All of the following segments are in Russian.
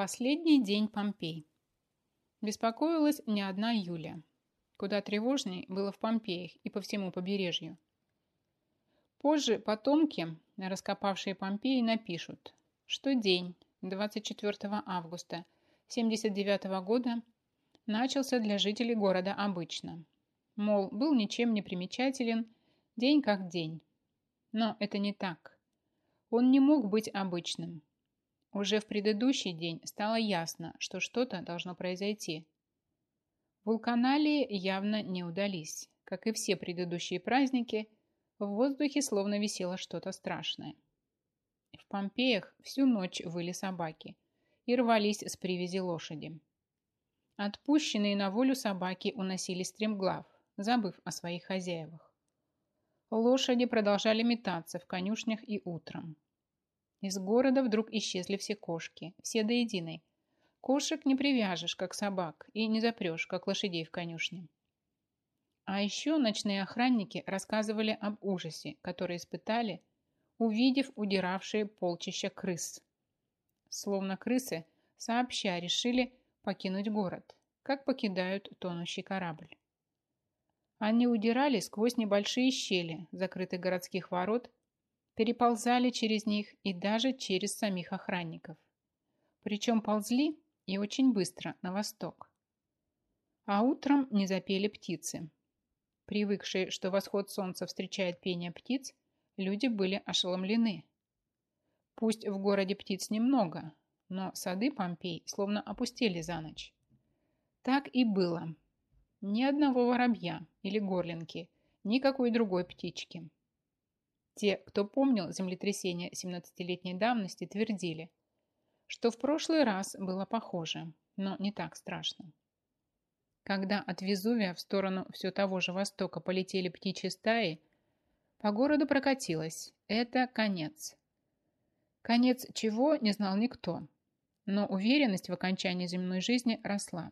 Последний день Помпей. Беспокоилась не одна Юля. Куда тревожней было в Помпеях и по всему побережью. Позже потомки, раскопавшие Помпеи, напишут, что день 24 августа 79 года начался для жителей города обычно. Мол, был ничем не примечателен, день как день. Но это не так. Он не мог быть обычным. Уже в предыдущий день стало ясно, что что-то должно произойти. Вулканалии явно не удались. Как и все предыдущие праздники, в воздухе словно висело что-то страшное. В Помпеях всю ночь выли собаки и рвались с привязи лошади. Отпущенные на волю собаки уносили стремглав, забыв о своих хозяевах. Лошади продолжали метаться в конюшнях и утром. Из города вдруг исчезли все кошки, все до единой. Кошек не привяжешь, как собак, и не запрешь, как лошадей в конюшне. А еще ночные охранники рассказывали об ужасе, который испытали, увидев удиравшие полчища крыс. Словно крысы, сообща решили покинуть город, как покидают тонущий корабль. Они удирали сквозь небольшие щели закрытых городских ворот переползали через них и даже через самих охранников. Причем ползли и очень быстро на восток. А утром не запели птицы. Привыкшие, что восход солнца встречает пение птиц, люди были ошеломлены. Пусть в городе птиц немного, но сады Помпей словно опустели за ночь. Так и было. Ни одного воробья или горлинки, никакой другой птички. Те, кто помнил землетрясение 17-летней давности, твердили, что в прошлый раз было похоже, но не так страшно. Когда от Везувия в сторону все того же востока полетели птичьи стаи, по городу прокатилось. Это конец. Конец чего, не знал никто, но уверенность в окончании земной жизни росла.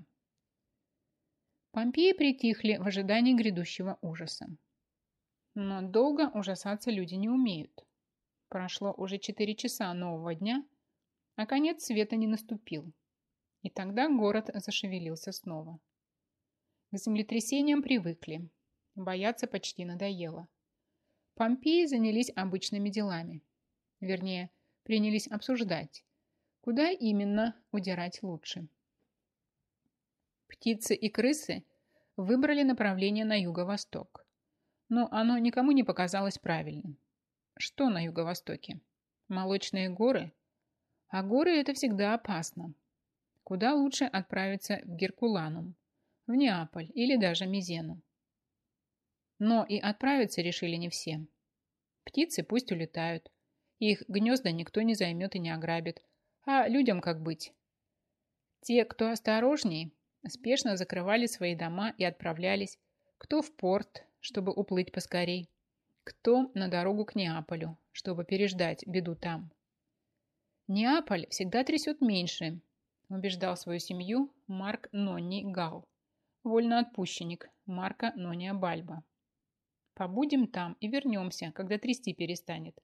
Помпеи притихли в ожидании грядущего ужаса. Но долго ужасаться люди не умеют. Прошло уже 4 часа нового дня, а конец света не наступил. И тогда город зашевелился снова. К землетрясениям привыкли. Бояться почти надоело. Помпеи занялись обычными делами. Вернее, принялись обсуждать, куда именно удирать лучше. Птицы и крысы выбрали направление на юго-восток но оно никому не показалось правильным. Что на юго-востоке? Молочные горы? А горы это всегда опасно. Куда лучше отправиться в Геркуланум, в Неаполь или даже Мизену. Но и отправиться решили не все. Птицы пусть улетают. Их гнезда никто не займет и не ограбит. А людям как быть? Те, кто осторожней, спешно закрывали свои дома и отправлялись кто в порт, чтобы уплыть поскорей, кто на дорогу к Неаполю, чтобы переждать беду там. Неаполь всегда трясет меньше, убеждал свою семью Марк Нонни Гал, вольноотпущенник Марка Нония Бальба. Побудем там и вернемся, когда трясти перестанет.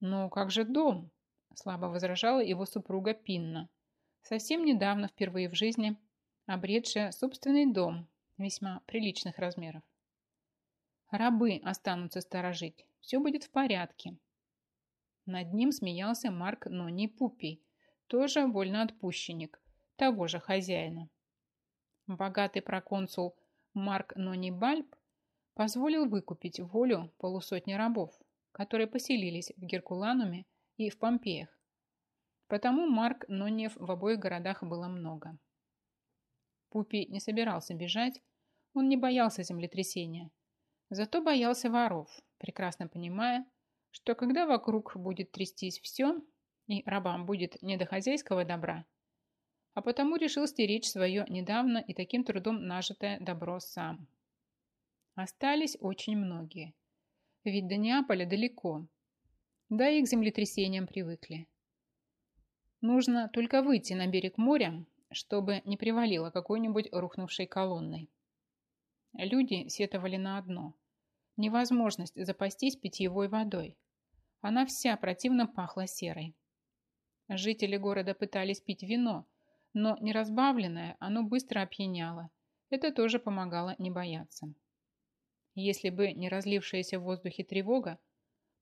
Но как же дом? Слабо возражала его супруга Пинна, совсем недавно, впервые в жизни, обретшая собственный дом весьма приличных размеров. Рабы останутся сторожить. Все будет в порядке. Над ним смеялся Марк Нони Пупий, тоже вольноотпущенник, того же хозяина. Богатый проконсул Марк Нони Бальб позволил выкупить волю полусотни рабов, которые поселились в Геркулануме и в Помпеях. Потому Марк Ноньев в обоих городах было много. Пупий не собирался бежать, он не боялся землетрясения – Зато боялся воров, прекрасно понимая, что когда вокруг будет трястись все, и рабам будет не до хозяйского добра, а потому решил стеречь свое недавно и таким трудом нажитое добро сам. Остались очень многие. Ведь до Неаполя далеко, да и к землетрясениям привыкли. Нужно только выйти на берег моря, чтобы не привалило какой-нибудь рухнувшей колонной. Люди сетовали на одно – невозможность запастись питьевой водой. Она вся противно пахла серой. Жители города пытались пить вино, но неразбавленное оно быстро опьяняло. Это тоже помогало не бояться. Если бы не разлившаяся в воздухе тревога,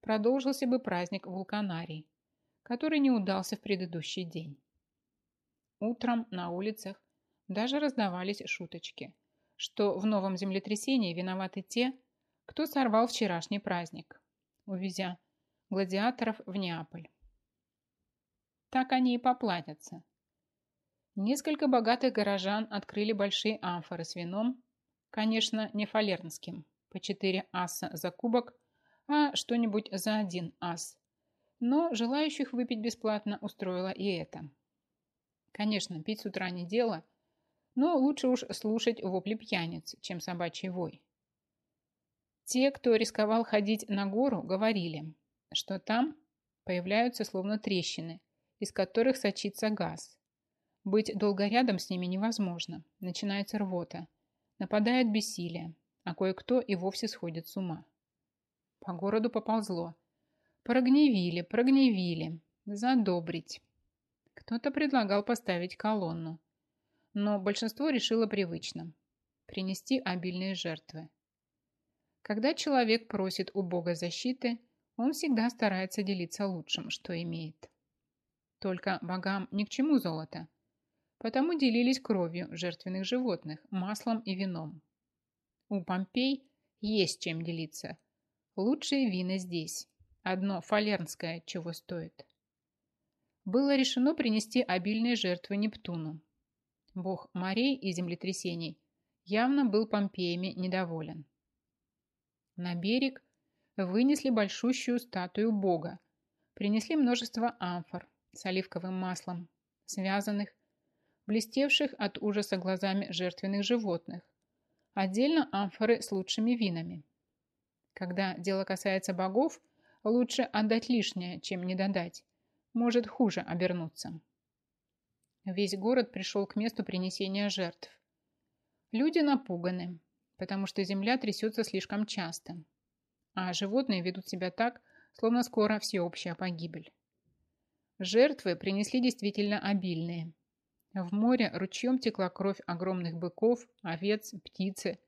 продолжился бы праздник вулканарий, который не удался в предыдущий день. Утром на улицах даже раздавались шуточки, что в новом землетрясении виноваты те, кто сорвал вчерашний праздник, увезя гладиаторов в Неаполь. Так они и поплатятся. Несколько богатых горожан открыли большие амфоры с вином, конечно, не фалернским, по 4 аса за кубок, а что-нибудь за один ас. Но желающих выпить бесплатно устроило и это. Конечно, пить с утра не дело, но лучше уж слушать вопли пьяниц, чем собачий вой. Те, кто рисковал ходить на гору, говорили, что там появляются словно трещины, из которых сочится газ. Быть долго рядом с ними невозможно, начинается рвота, нападает бессилие, а кое-кто и вовсе сходит с ума. По городу поползло. Прогневили, прогневили, задобрить. Кто-то предлагал поставить колонну, но большинство решило привычно – принести обильные жертвы. Когда человек просит у Бога защиты, он всегда старается делиться лучшим, что имеет. Только богам ни к чему золото, потому делились кровью жертвенных животных, маслом и вином. У Помпей есть чем делиться. Лучшие вина здесь. Одно фалернское чего стоит. Было решено принести обильные жертвы Нептуну. Бог морей и землетрясений явно был Помпеями недоволен. На берег вынесли большущую статую Бога, принесли множество амфор с оливковым маслом, связанных, блестевших от ужаса глазами жертвенных животных, отдельно амфоры с лучшими винами. Когда дело касается богов, лучше отдать лишнее, чем не додать, может хуже обернуться. Весь город пришел к месту принесения жертв. Люди напуганы, потому что земля трясется слишком часто, а животные ведут себя так, словно скоро всеобщая погибель. Жертвы принесли действительно обильные. В море ручьем текла кровь огромных быков, овец, птицы.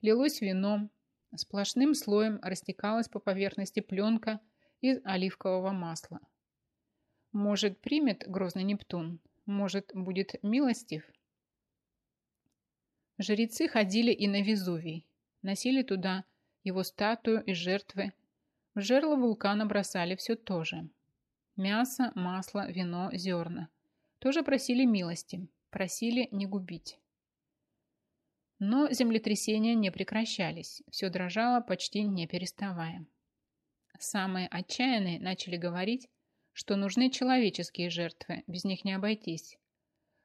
Лилось вино, сплошным слоем растекалась по поверхности пленка из оливкового масла. Может, примет грозный Нептун, может, будет милостив – Жрецы ходили и на Везувий, носили туда его статую и жертвы. В жерло вулкана бросали все то же. Мясо, масло, вино, зерна. Тоже просили милости, просили не губить. Но землетрясения не прекращались, все дрожало почти не переставая. Самые отчаянные начали говорить, что нужны человеческие жертвы, без них не обойтись.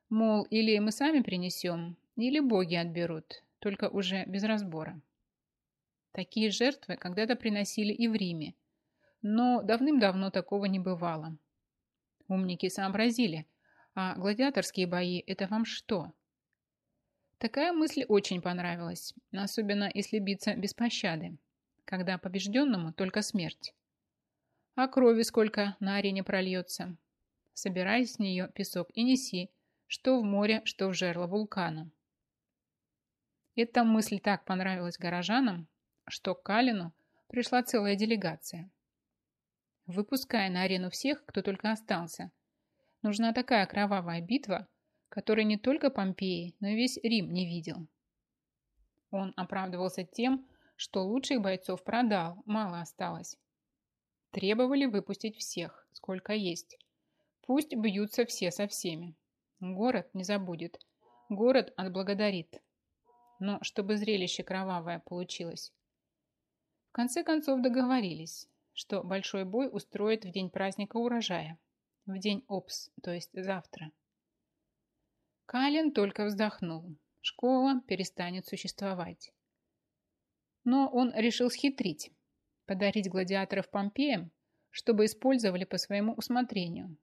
Мол, или мы сами принесем, или боги отберут, только уже без разбора. Такие жертвы когда-то приносили и в Риме, но давным-давно такого не бывало. Умники сообразили, а гладиаторские бои – это вам что? Такая мысль очень понравилась, особенно если биться без пощады, когда побежденному только смерть. А крови сколько на арене прольется. Собирай с нее песок и неси, что в море, что в жерло вулкана. Эта мысль так понравилась горожанам, что к Калину пришла целая делегация. Выпуская на арену всех, кто только остался, нужна такая кровавая битва, которой не только Помпеи, но и весь Рим не видел. Он оправдывался тем, что лучших бойцов продал, мало осталось. Требовали выпустить всех, сколько есть. Пусть бьются все со всеми. Город не забудет. Город отблагодарит но чтобы зрелище кровавое получилось. В конце концов договорились, что большой бой устроят в день праздника урожая, в день ОПС, то есть завтра. Калин только вздохнул. Школа перестанет существовать. Но он решил схитрить, подарить гладиаторов Помпеям, чтобы использовали по своему усмотрению.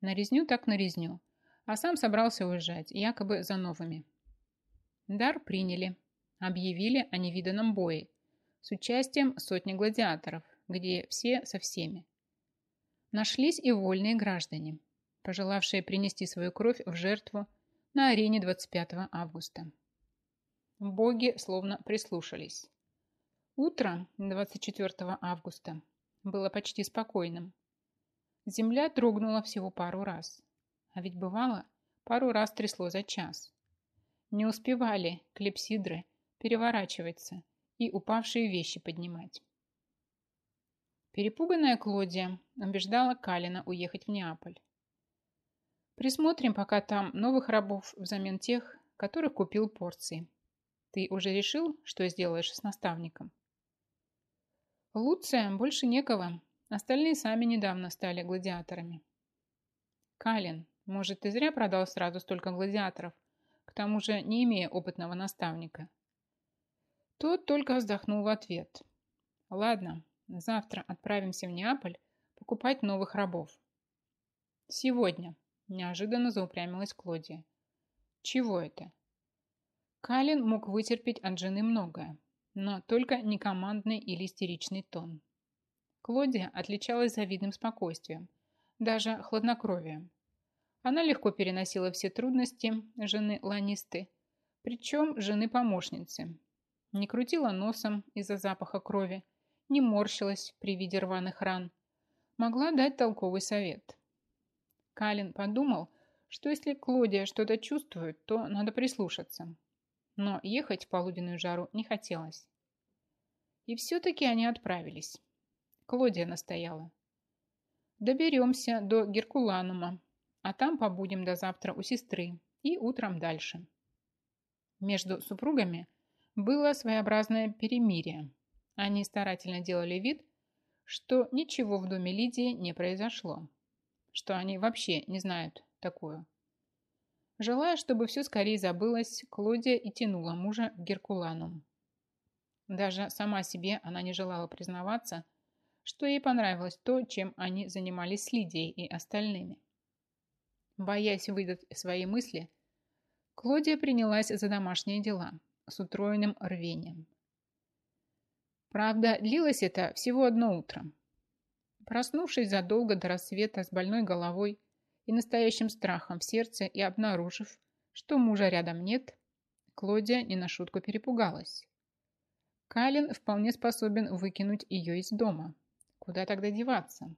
На резню так на резню, а сам собрался уезжать, якобы за новыми. Дар приняли. Объявили о невиданном бое с участием сотни гладиаторов, где все со всеми. Нашлись и вольные граждане. пожелавшие принести свою кровь в жертву на арене 25 августа. Боги словно прислушались. Утро 24 августа было почти спокойным. Земля дрогнула всего пару раз. А ведь бывало, пару раз трясло за час. Не успевали клепсидры переворачиваться и упавшие вещи поднимать. Перепуганная Клодия убеждала Калина уехать в Неаполь. Присмотрим пока там новых рабов взамен тех, которых купил порции. Ты уже решил, что сделаешь с наставником? Луция больше некого. Остальные сами недавно стали гладиаторами. Калин, может, ты зря продал сразу столько гладиаторов, к тому же не имея опытного наставника. Тот только вздохнул в ответ. Ладно, завтра отправимся в Неаполь покупать новых рабов. Сегодня, неожиданно заупрямилась Клодия. Чего это? Калин мог вытерпеть от жены многое, но только не командный или истеричный тон. Клодия отличалась завидным спокойствием, даже хладнокровием. Она легко переносила все трудности жены Ланисты, причем жены помощницы. Не крутила носом из-за запаха крови, не морщилась при виде рваных ран. Могла дать толковый совет. Калин подумал, что если Клодия что-то чувствует, то надо прислушаться но ехать в полуденную жару не хотелось. И все-таки они отправились. Клодия настояла. Доберемся до Геркуланума, а там побудем до завтра у сестры и утром дальше. Между супругами было своеобразное перемирие. Они старательно делали вид, что ничего в доме Лидии не произошло, что они вообще не знают такую. Желая, чтобы все скорее забылось, Клодия и тянула мужа в Геркуланум. Даже сама себе она не желала признаваться, что ей понравилось то, чем они занимались с Лидией и остальными. Боясь выдать свои мысли, Клодия принялась за домашние дела с утроенным рвением. Правда, длилось это всего одно утро. Проснувшись задолго до рассвета с больной головой, и настоящим страхом в сердце и обнаружив, что мужа рядом нет, Клодия не на шутку перепугалась. Калин вполне способен выкинуть ее из дома. Куда тогда деваться?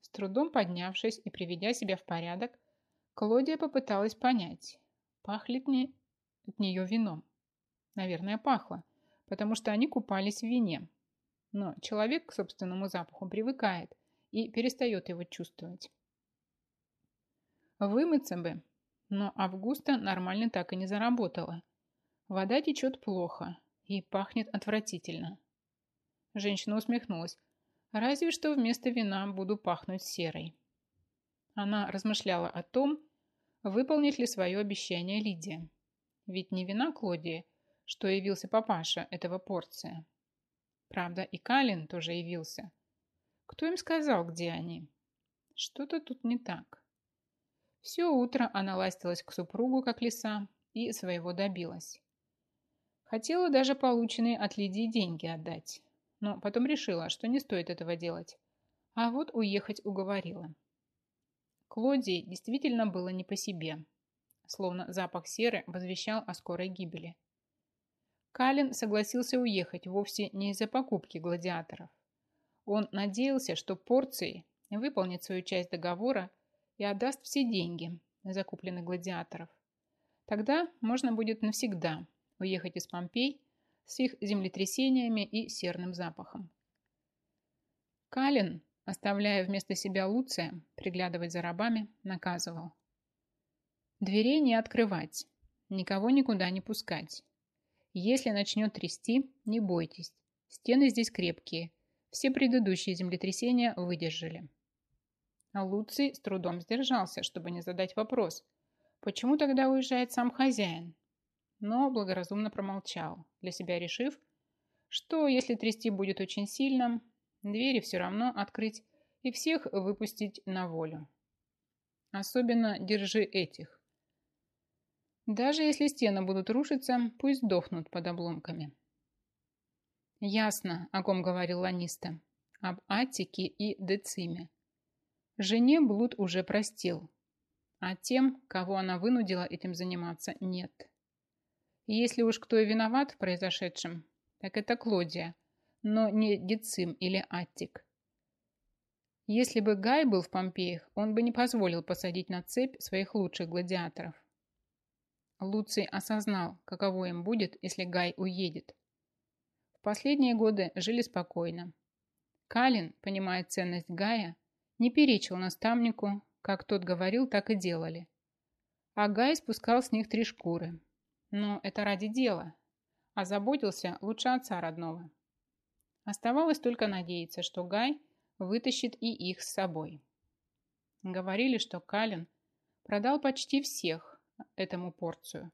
С трудом поднявшись и приведя себя в порядок, Клодия попыталась понять, пахнет ли от нее вином. Наверное, пахло, потому что они купались в вине. Но человек к собственному запаху привыкает и перестает его чувствовать. Вымыться бы, но Августа нормально так и не заработала. Вода течет плохо и пахнет отвратительно. Женщина усмехнулась. Разве что вместо вина буду пахнуть серой. Она размышляла о том, выполнит ли свое обещание Лидия. Ведь не вина Клодии, что явился папаша этого порция. Правда, и Калин тоже явился. Кто им сказал, где они? Что-то тут не так. Все утро она ластилась к супругу, как лиса, и своего добилась. Хотела даже полученные от Лидии деньги отдать, но потом решила, что не стоит этого делать. А вот уехать уговорила. Клодии действительно было не по себе, словно запах серы возвещал о скорой гибели. Калин согласился уехать вовсе не из-за покупки гладиаторов. Он надеялся, что порции выполнит свою часть договора и отдаст все деньги, закупленных гладиаторов. Тогда можно будет навсегда уехать из Помпей с их землетрясениями и серным запахом. Калин, оставляя вместо себя Луция приглядывать за рабами, наказывал. Дверей не открывать, никого никуда не пускать. Если начнет трясти, не бойтесь, стены здесь крепкие, все предыдущие землетрясения выдержали. А Луций с трудом сдержался, чтобы не задать вопрос, почему тогда уезжает сам хозяин? Но благоразумно промолчал, для себя решив, что если трясти будет очень сильно, двери все равно открыть и всех выпустить на волю. Особенно держи этих. Даже если стены будут рушиться, пусть сдохнут под обломками. Ясно, о ком говорил Ланиста. Об Атике и Дециме. Жене блуд уже простил, а тем, кого она вынудила этим заниматься, нет. Если уж кто и виноват в произошедшем, так это Клодия, но не Децим или Аттик. Если бы Гай был в Помпеях, он бы не позволил посадить на цепь своих лучших гладиаторов. Луций осознал, каково им будет, если Гай уедет. В последние годы жили спокойно. Калин, понимая ценность Гая, не перечил наставнику, как тот говорил, так и делали. А Гай спускал с них три шкуры. Но это ради дела. А заботился лучше отца родного. Оставалось только надеяться, что Гай вытащит и их с собой. Говорили, что Калин продал почти всех этому порцию.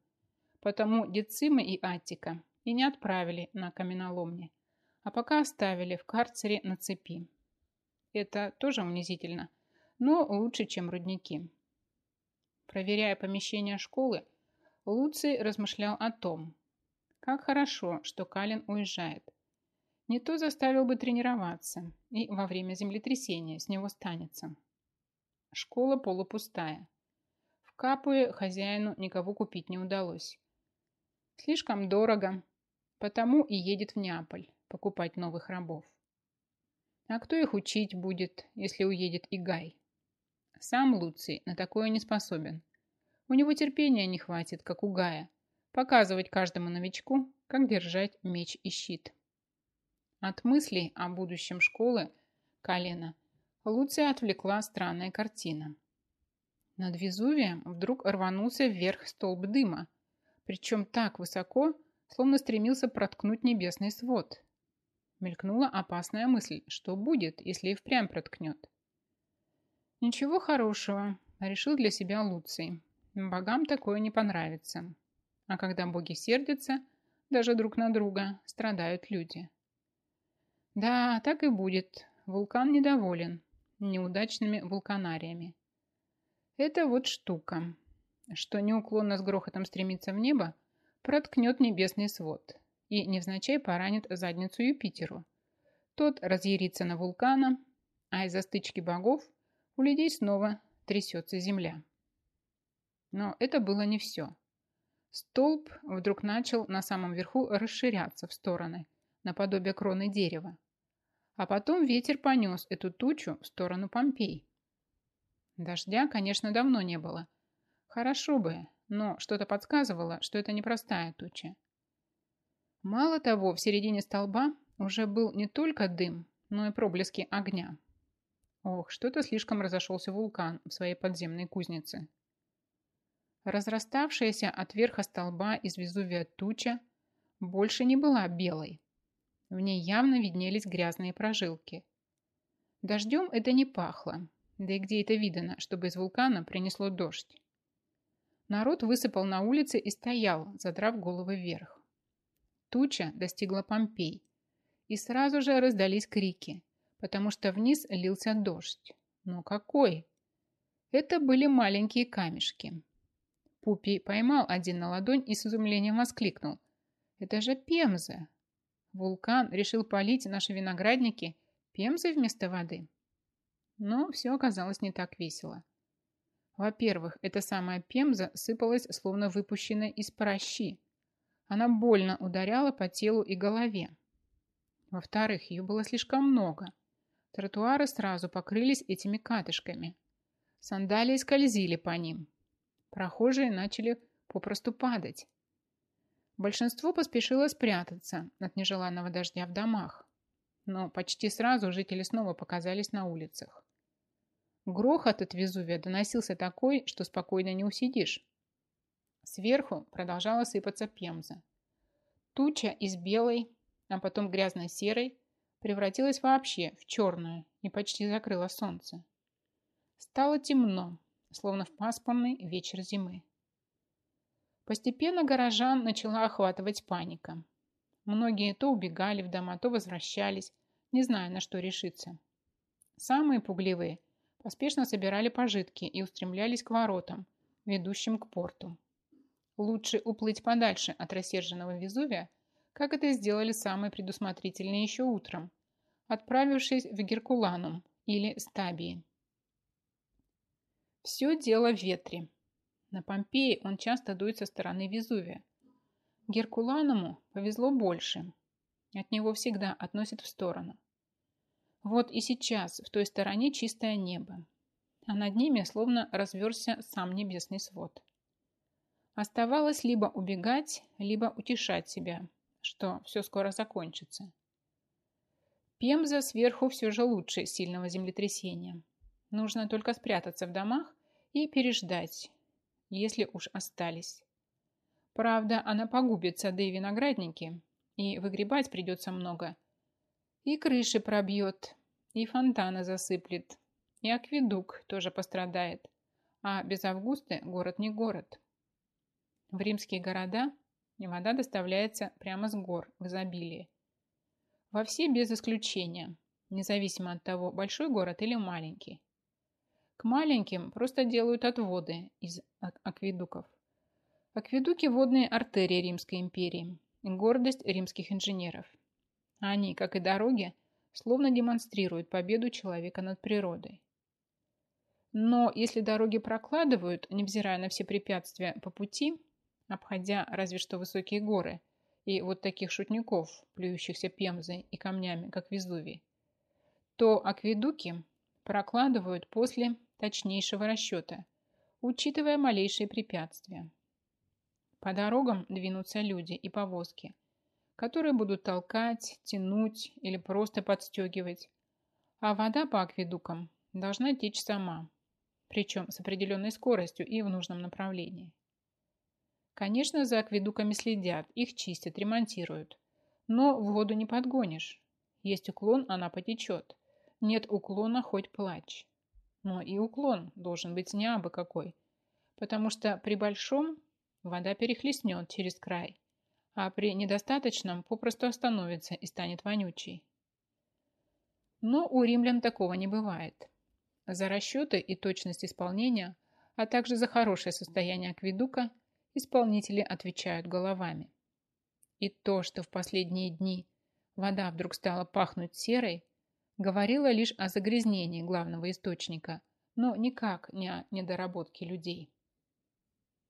Потому Децима и Аттика и не отправили на каменоломни, а пока оставили в карцере на цепи. Это тоже унизительно, но лучше, чем рудники. Проверяя помещение школы, Луций размышлял о том, как хорошо, что Калин уезжает. Не то заставил бы тренироваться, и во время землетрясения с него станется. Школа полупустая. В Капуе хозяину никого купить не удалось. Слишком дорого, потому и едет в Неаполь покупать новых рабов. А кто их учить будет, если уедет и Гай? Сам Луций на такое не способен. У него терпения не хватит, как у Гая, показывать каждому новичку, как держать меч и щит. От мыслей о будущем школы Калена Луция отвлекла странная картина. Над Везувием вдруг рванулся вверх столб дыма, причем так высоко, словно стремился проткнуть небесный свод. Мелькнула опасная мысль, что будет, если и впрямь проткнет. Ничего хорошего, решил для себя Луций. Богам такое не понравится. А когда боги сердятся, даже друг на друга, страдают люди. Да, так и будет. Вулкан недоволен неудачными вулканариями. Это вот штука, что неуклонно с грохотом стремится в небо, проткнет небесный свод и невзначай поранит задницу Юпитеру. Тот разъярится на вулкана, а из-за стычки богов у людей снова трясется земля. Но это было не все. Столб вдруг начал на самом верху расширяться в стороны, наподобие кроны дерева. А потом ветер понес эту тучу в сторону Помпей. Дождя, конечно, давно не было. Хорошо бы, но что-то подсказывало, что это непростая туча. Мало того, в середине столба уже был не только дым, но и проблески огня. Ох, что-то слишком разошелся вулкан в своей подземной кузнице. Разраставшаяся от верха столба из Везувия туча больше не была белой. В ней явно виднелись грязные прожилки. Дождем это не пахло, да и где это видано, чтобы из вулкана принесло дождь. Народ высыпал на улице и стоял, задрав головы вверх. Туча достигла Помпей, и сразу же раздались крики, потому что вниз лился дождь. Но какой? Это были маленькие камешки. Пупи поймал один на ладонь и с изумлением воскликнул. «Это же Пемза! Вулкан решил полить наши виноградники Пемзой вместо воды!» Но все оказалось не так весело. Во-первых, эта самая Пемза сыпалась, словно выпущенная из прощи, она больно ударяла по телу и голове. Во-вторых, ее было слишком много. Тротуары сразу покрылись этими катышками. Сандалии скользили по ним. Прохожие начали попросту падать. Большинство поспешило спрятаться от нежеланного дождя в домах. Но почти сразу жители снова показались на улицах. Грохот от Везувия доносился такой, что спокойно не усидишь. Сверху продолжала сыпаться пемза. Туча из белой, а потом грязно-серой, превратилась вообще в черную и почти закрыла солнце. Стало темно, словно в пасмурный вечер зимы. Постепенно горожан начала охватывать паника. Многие то убегали в дома, то возвращались, не зная, на что решиться. Самые пугливые поспешно собирали пожитки и устремлялись к воротам, ведущим к порту. Лучше уплыть подальше от рассерженного Везувия, как это сделали самые предусмотрительные еще утром, отправившись в Геркуланум или Стабии. Все дело в ветре. На Помпеи он часто дует со стороны Везувия. Геркуланому повезло больше. От него всегда относят в сторону. Вот и сейчас в той стороне чистое небо, а над ними словно разверся сам небесный свод. Оставалось либо убегать, либо утешать себя, что все скоро закончится. Пемза сверху все же лучше сильного землетрясения. Нужно только спрятаться в домах и переждать, если уж остались. Правда, она погубит сады и виноградники, и выгребать придется много. И крыши пробьет, и фонтаны засыплет, и акведук тоже пострадает. А без Августы город не город. В римские города вода доставляется прямо с гор в изобилии. Во все без исключения, независимо от того, большой город или маленький. К маленьким просто делают отводы из акведуков. Акведуки – водные артерии Римской империи, гордость римских инженеров. Они, как и дороги, словно демонстрируют победу человека над природой. Но если дороги прокладывают, невзирая на все препятствия по пути, обходя разве что высокие горы и вот таких шутников, плюющихся пемзой и камнями, как Везувий, то акведуки прокладывают после точнейшего расчета, учитывая малейшие препятствия. По дорогам двинутся люди и повозки, которые будут толкать, тянуть или просто подстегивать, а вода по акведукам должна течь сама, причем с определенной скоростью и в нужном направлении. Конечно, за акведуками следят, их чистят, ремонтируют, но воду не подгонишь. Есть уклон, она потечет. Нет уклона, хоть плачь. Но и уклон должен быть не абы какой, потому что при большом вода перехлестнет через край, а при недостаточном попросту остановится и станет вонючей. Но у римлян такого не бывает. За расчеты и точность исполнения, а также за хорошее состояние акведука исполнители отвечают головами. И то, что в последние дни вода вдруг стала пахнуть серой, говорила лишь о загрязнении главного источника, но никак не о недоработке людей.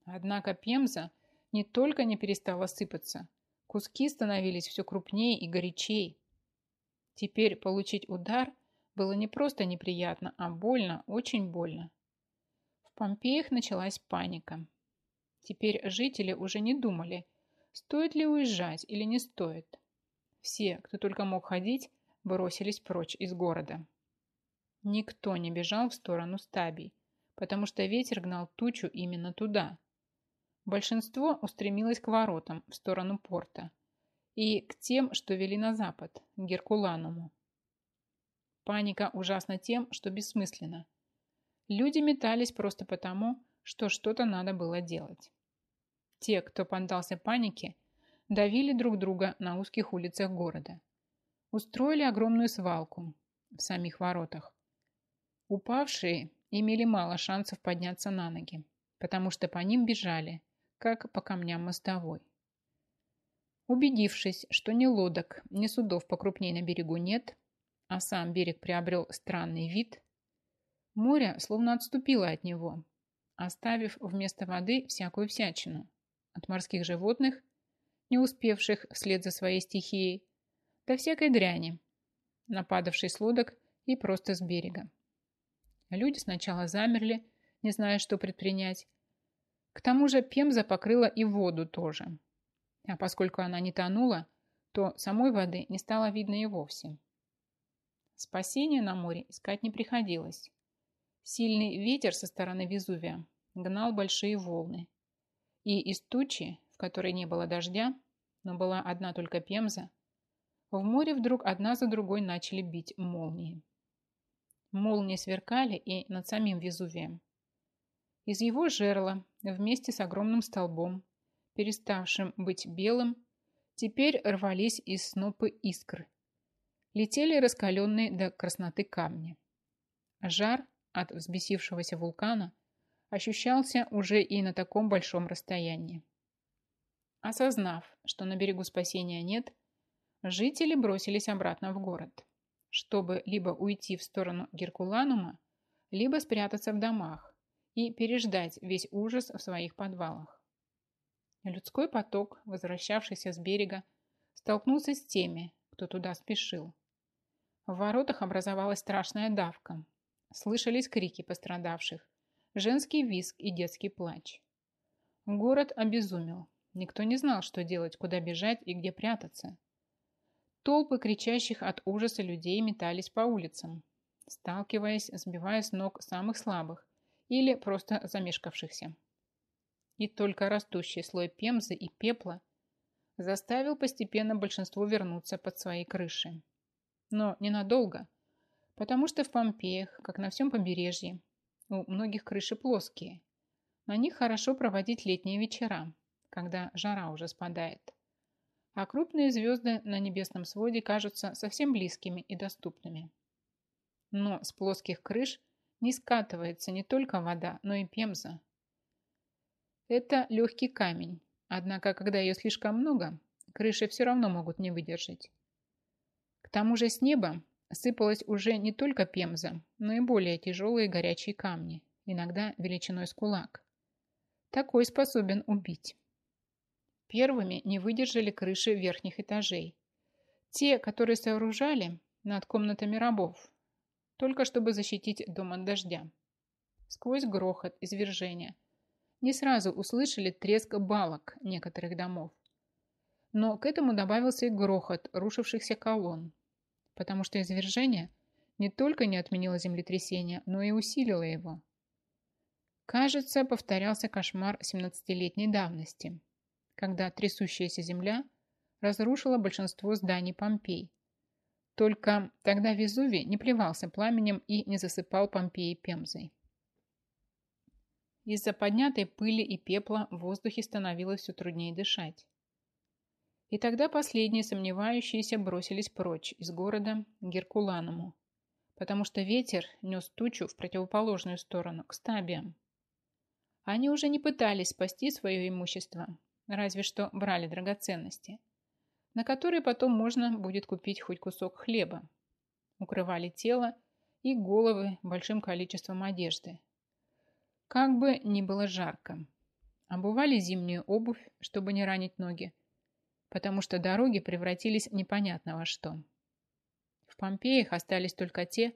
Однако Пемза не только не перестала сыпаться, куски становились все крупнее и горячей. Теперь получить удар было не просто неприятно, а больно, очень больно. В Помпеях началась паника. Теперь жители уже не думали, стоит ли уезжать или не стоит. Все, кто только мог ходить, бросились прочь из города. Никто не бежал в сторону стабий, потому что ветер гнал тучу именно туда. Большинство устремилось к воротам, в сторону порта, и к тем, что вели на запад, к Геркулануму. Паника ужасна тем, что бессмысленно. Люди метались просто потому, что что-то надо было делать. Те, кто поддался панике, давили друг друга на узких улицах города – устроили огромную свалку в самих воротах. Упавшие имели мало шансов подняться на ноги, потому что по ним бежали, как по камням мостовой. Убедившись, что ни лодок, ни судов покрупнее на берегу нет, а сам берег приобрел странный вид, море словно отступило от него, оставив вместо воды всякую всячину, от морских животных, не успевших вслед за своей стихией, до всякой дряни, нападавшей с лодок и просто с берега. Люди сначала замерли, не зная, что предпринять. К тому же Пемза покрыла и воду тоже. А поскольку она не тонула, то самой воды не стало видно и вовсе. Спасения на море искать не приходилось. Сильный ветер со стороны Везувия гнал большие волны. И из тучи, в которой не было дождя, но была одна только Пемза, в море вдруг одна за другой начали бить молнии. Молнии сверкали и над самим Везувием. Из его жерла, вместе с огромным столбом, переставшим быть белым, теперь рвались из снопы искр. Летели раскаленные до красноты камни. Жар от взбесившегося вулкана ощущался уже и на таком большом расстоянии. Осознав, что на берегу спасения нет, Жители бросились обратно в город, чтобы либо уйти в сторону Геркуланума, либо спрятаться в домах и переждать весь ужас в своих подвалах. Людской поток, возвращавшийся с берега, столкнулся с теми, кто туда спешил. В воротах образовалась страшная давка. Слышались крики пострадавших, женский визг и детский плач. Город обезумел. Никто не знал, что делать, куда бежать и где прятаться. Толпы кричащих от ужаса людей метались по улицам, сталкиваясь, сбивая с ног самых слабых или просто замешкавшихся. И только растущий слой пемзы и пепла заставил постепенно большинство вернуться под свои крыши. Но ненадолго, потому что в Помпеях, как на всем побережье, у многих крыши плоские. На них хорошо проводить летние вечера, когда жара уже спадает. А крупные звезды на небесном своде кажутся совсем близкими и доступными. Но с плоских крыш не скатывается не только вода, но и пемза. Это легкий камень, однако, когда ее слишком много, крыши все равно могут не выдержать. К тому же с неба сыпалась уже не только пемза, но и более тяжелые горячие камни, иногда величиной с кулак. Такой способен убить. Первыми не выдержали крыши верхних этажей. Те, которые сооружали над комнатами рабов, только чтобы защитить дом от дождя. Сквозь грохот, извержения, не сразу услышали треск балок некоторых домов. Но к этому добавился и грохот рушившихся колонн, потому что извержение не только не отменило землетрясение, но и усилило его. Кажется, повторялся кошмар 17-летней давности, когда трясущаяся земля разрушила большинство зданий Помпей. Только тогда Везувий не плевался пламенем и не засыпал Помпеи пемзой. Из-за поднятой пыли и пепла в воздухе становилось все труднее дышать. И тогда последние сомневающиеся бросились прочь из города к Геркуланому, потому что ветер нес тучу в противоположную сторону, к стабиям. Они уже не пытались спасти свое имущество, разве что брали драгоценности, на которые потом можно будет купить хоть кусок хлеба. Укрывали тело и головы большим количеством одежды, как бы ни было жарко. Обували зимнюю обувь, чтобы не ранить ноги, потому что дороги превратились в непонятно во что. В Помпеях остались только те,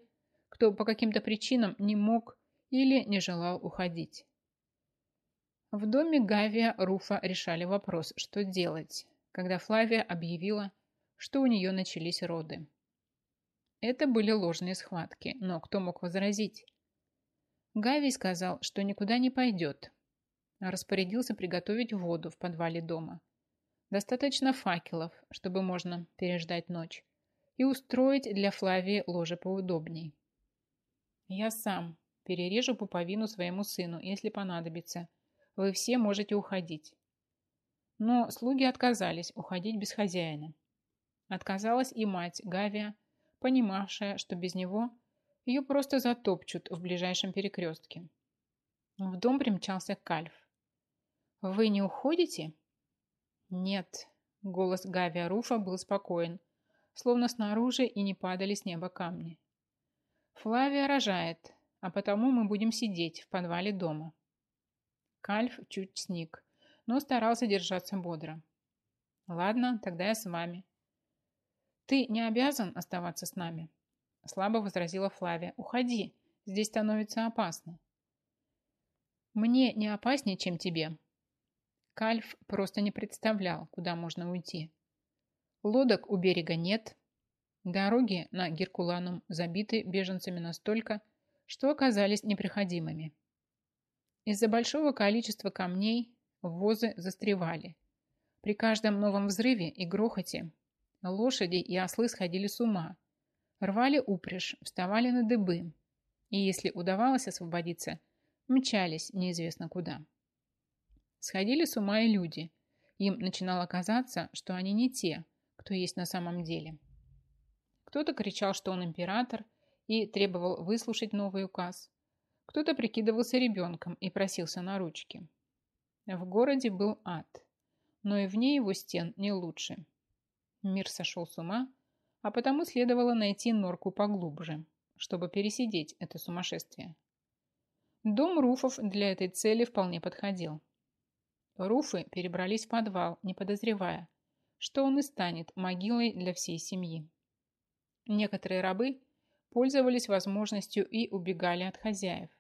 кто по каким-то причинам не мог или не желал уходить. В доме Гавия Руфа решали вопрос, что делать, когда Флавия объявила, что у нее начались роды. Это были ложные схватки, но кто мог возразить? Гавий сказал, что никуда не пойдет. Распорядился приготовить воду в подвале дома. Достаточно факелов, чтобы можно переждать ночь. И устроить для Флавии ложе поудобней. Я сам перережу пуповину своему сыну, если понадобится. Вы все можете уходить. Но слуги отказались уходить без хозяина. Отказалась и мать Гавия, понимавшая, что без него ее просто затопчут в ближайшем перекрестке. В дом примчался Кальф. «Вы не уходите?» «Нет». Голос Гавия Руфа был спокоен, словно снаружи и не падали с неба камни. «Флавия рожает, а потому мы будем сидеть в подвале дома». Кальф чуть сник, но старался держаться бодро. «Ладно, тогда я с вами». «Ты не обязан оставаться с нами», Слабо возразила Флавия. «Уходи, здесь становится опасно». «Мне не опаснее, чем тебе». Кальф просто не представлял, куда можно уйти. Лодок у берега нет. Дороги на Геркуланум забиты беженцами настолько, что оказались неприходимыми. Из-за большого количества камней возы застревали. При каждом новом взрыве и грохоте лошади и ослы сходили с ума, Рвали упряжь, вставали на дыбы. И если удавалось освободиться, мчались неизвестно куда. Сходили с ума и люди. Им начинало казаться, что они не те, кто есть на самом деле. Кто-то кричал, что он император, и требовал выслушать новый указ. Кто-то прикидывался ребенком и просился на ручки. В городе был ад, но и вне его стен не лучше. Мир сошел с ума, а потому следовало найти норку поглубже, чтобы пересидеть это сумасшествие. Дом Руфов для этой цели вполне подходил. Руфы перебрались в подвал, не подозревая, что он и станет могилой для всей семьи. Некоторые рабы пользовались возможностью и убегали от хозяев.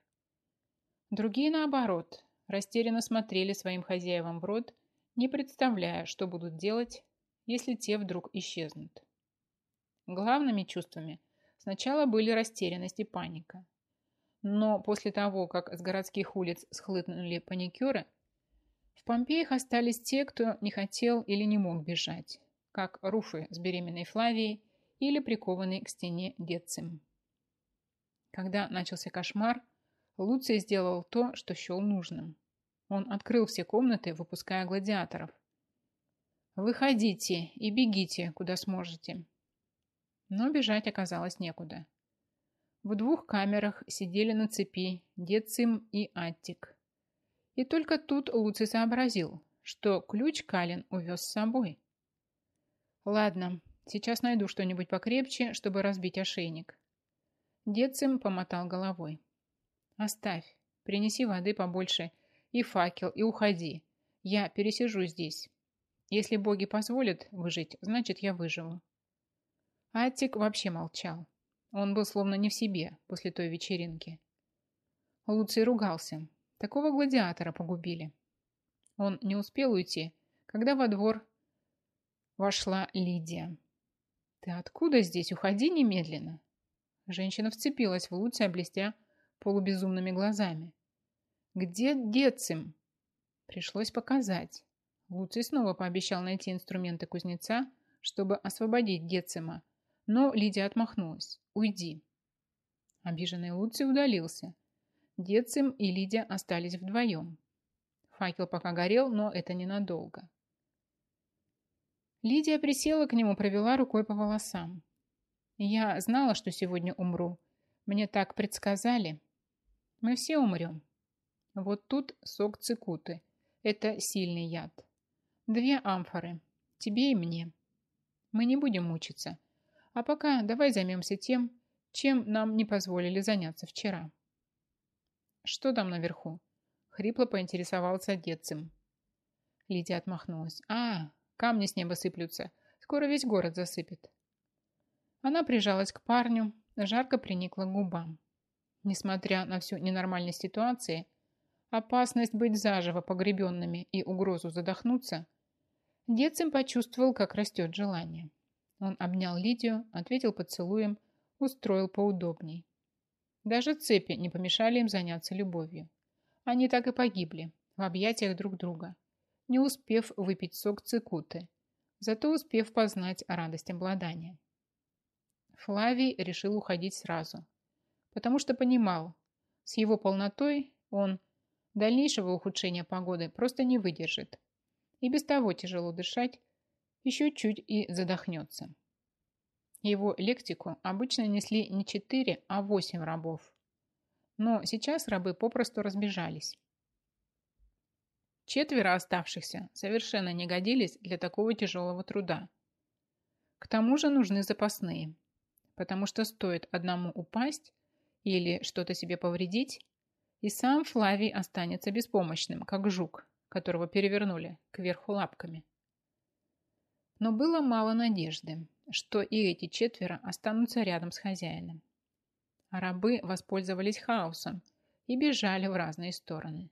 Другие, наоборот, растерянно смотрели своим хозяевам в рот, не представляя, что будут делать, если те вдруг исчезнут. Главными чувствами сначала были растерянность и паника. Но после того, как с городских улиц схлынули паникеры, в Помпеях остались те, кто не хотел или не мог бежать, как Руфы с беременной Флавией или прикованный к стене Децим. Когда начался кошмар, Луций сделал то, что счел нужным. Он открыл все комнаты, выпуская гладиаторов. «Выходите и бегите, куда сможете». Но бежать оказалось некуда. В двух камерах сидели на цепи Децим и Аттик. И только тут Луций сообразил, что ключ Калин увез с собой. «Ладно, сейчас найду что-нибудь покрепче, чтобы разбить ошейник». Децим помотал головой. «Оставь, принеси воды побольше и факел, и уходи. Я пересижу здесь. Если боги позволят выжить, значит, я выживу». Аттик вообще молчал. Он был словно не в себе после той вечеринки. Луций ругался, Такого гладиатора погубили. Он не успел уйти, когда во двор вошла Лидия. «Ты откуда здесь? Уходи немедленно!» Женщина вцепилась в Луция, блестя полубезумными глазами. «Где Децим?» Пришлось показать. Луций снова пообещал найти инструменты кузнеца, чтобы освободить Децима, но Лидия отмахнулась. «Уйди». Обиженный Луций удалился – Децим и Лидия остались вдвоем. Факел пока горел, но это ненадолго. Лидия присела к нему, провела рукой по волосам. «Я знала, что сегодня умру. Мне так предсказали. Мы все умрем. Вот тут сок цикуты. Это сильный яд. Две амфоры. Тебе и мне. Мы не будем мучиться. А пока давай займемся тем, чем нам не позволили заняться вчера». «Что там наверху?» Хрипло поинтересовался Децим. Лидия отмахнулась. «А, камни с неба сыплются. Скоро весь город засыпет». Она прижалась к парню, жарко приникла к губам. Несмотря на всю ненормальность ситуации, опасность быть заживо погребенными и угрозу задохнуться, Децим почувствовал, как растет желание. Он обнял Лидию, ответил поцелуем, устроил поудобней. Даже цепи не помешали им заняться любовью. Они так и погибли в объятиях друг друга, не успев выпить сок цикуты, зато успев познать радость обладания. Флавий решил уходить сразу, потому что понимал, с его полнотой он дальнейшего ухудшения погоды просто не выдержит. И без того тяжело дышать, еще чуть и задохнется. Его лектику обычно несли не четыре, а восемь рабов. Но сейчас рабы попросту разбежались. Четверо оставшихся совершенно не годились для такого тяжелого труда. К тому же нужны запасные, потому что стоит одному упасть или что-то себе повредить, и сам Флавий останется беспомощным, как жук, которого перевернули кверху лапками. Но было мало надежды что и эти четверо останутся рядом с хозяином. рабы воспользовались хаосом и бежали в разные стороны.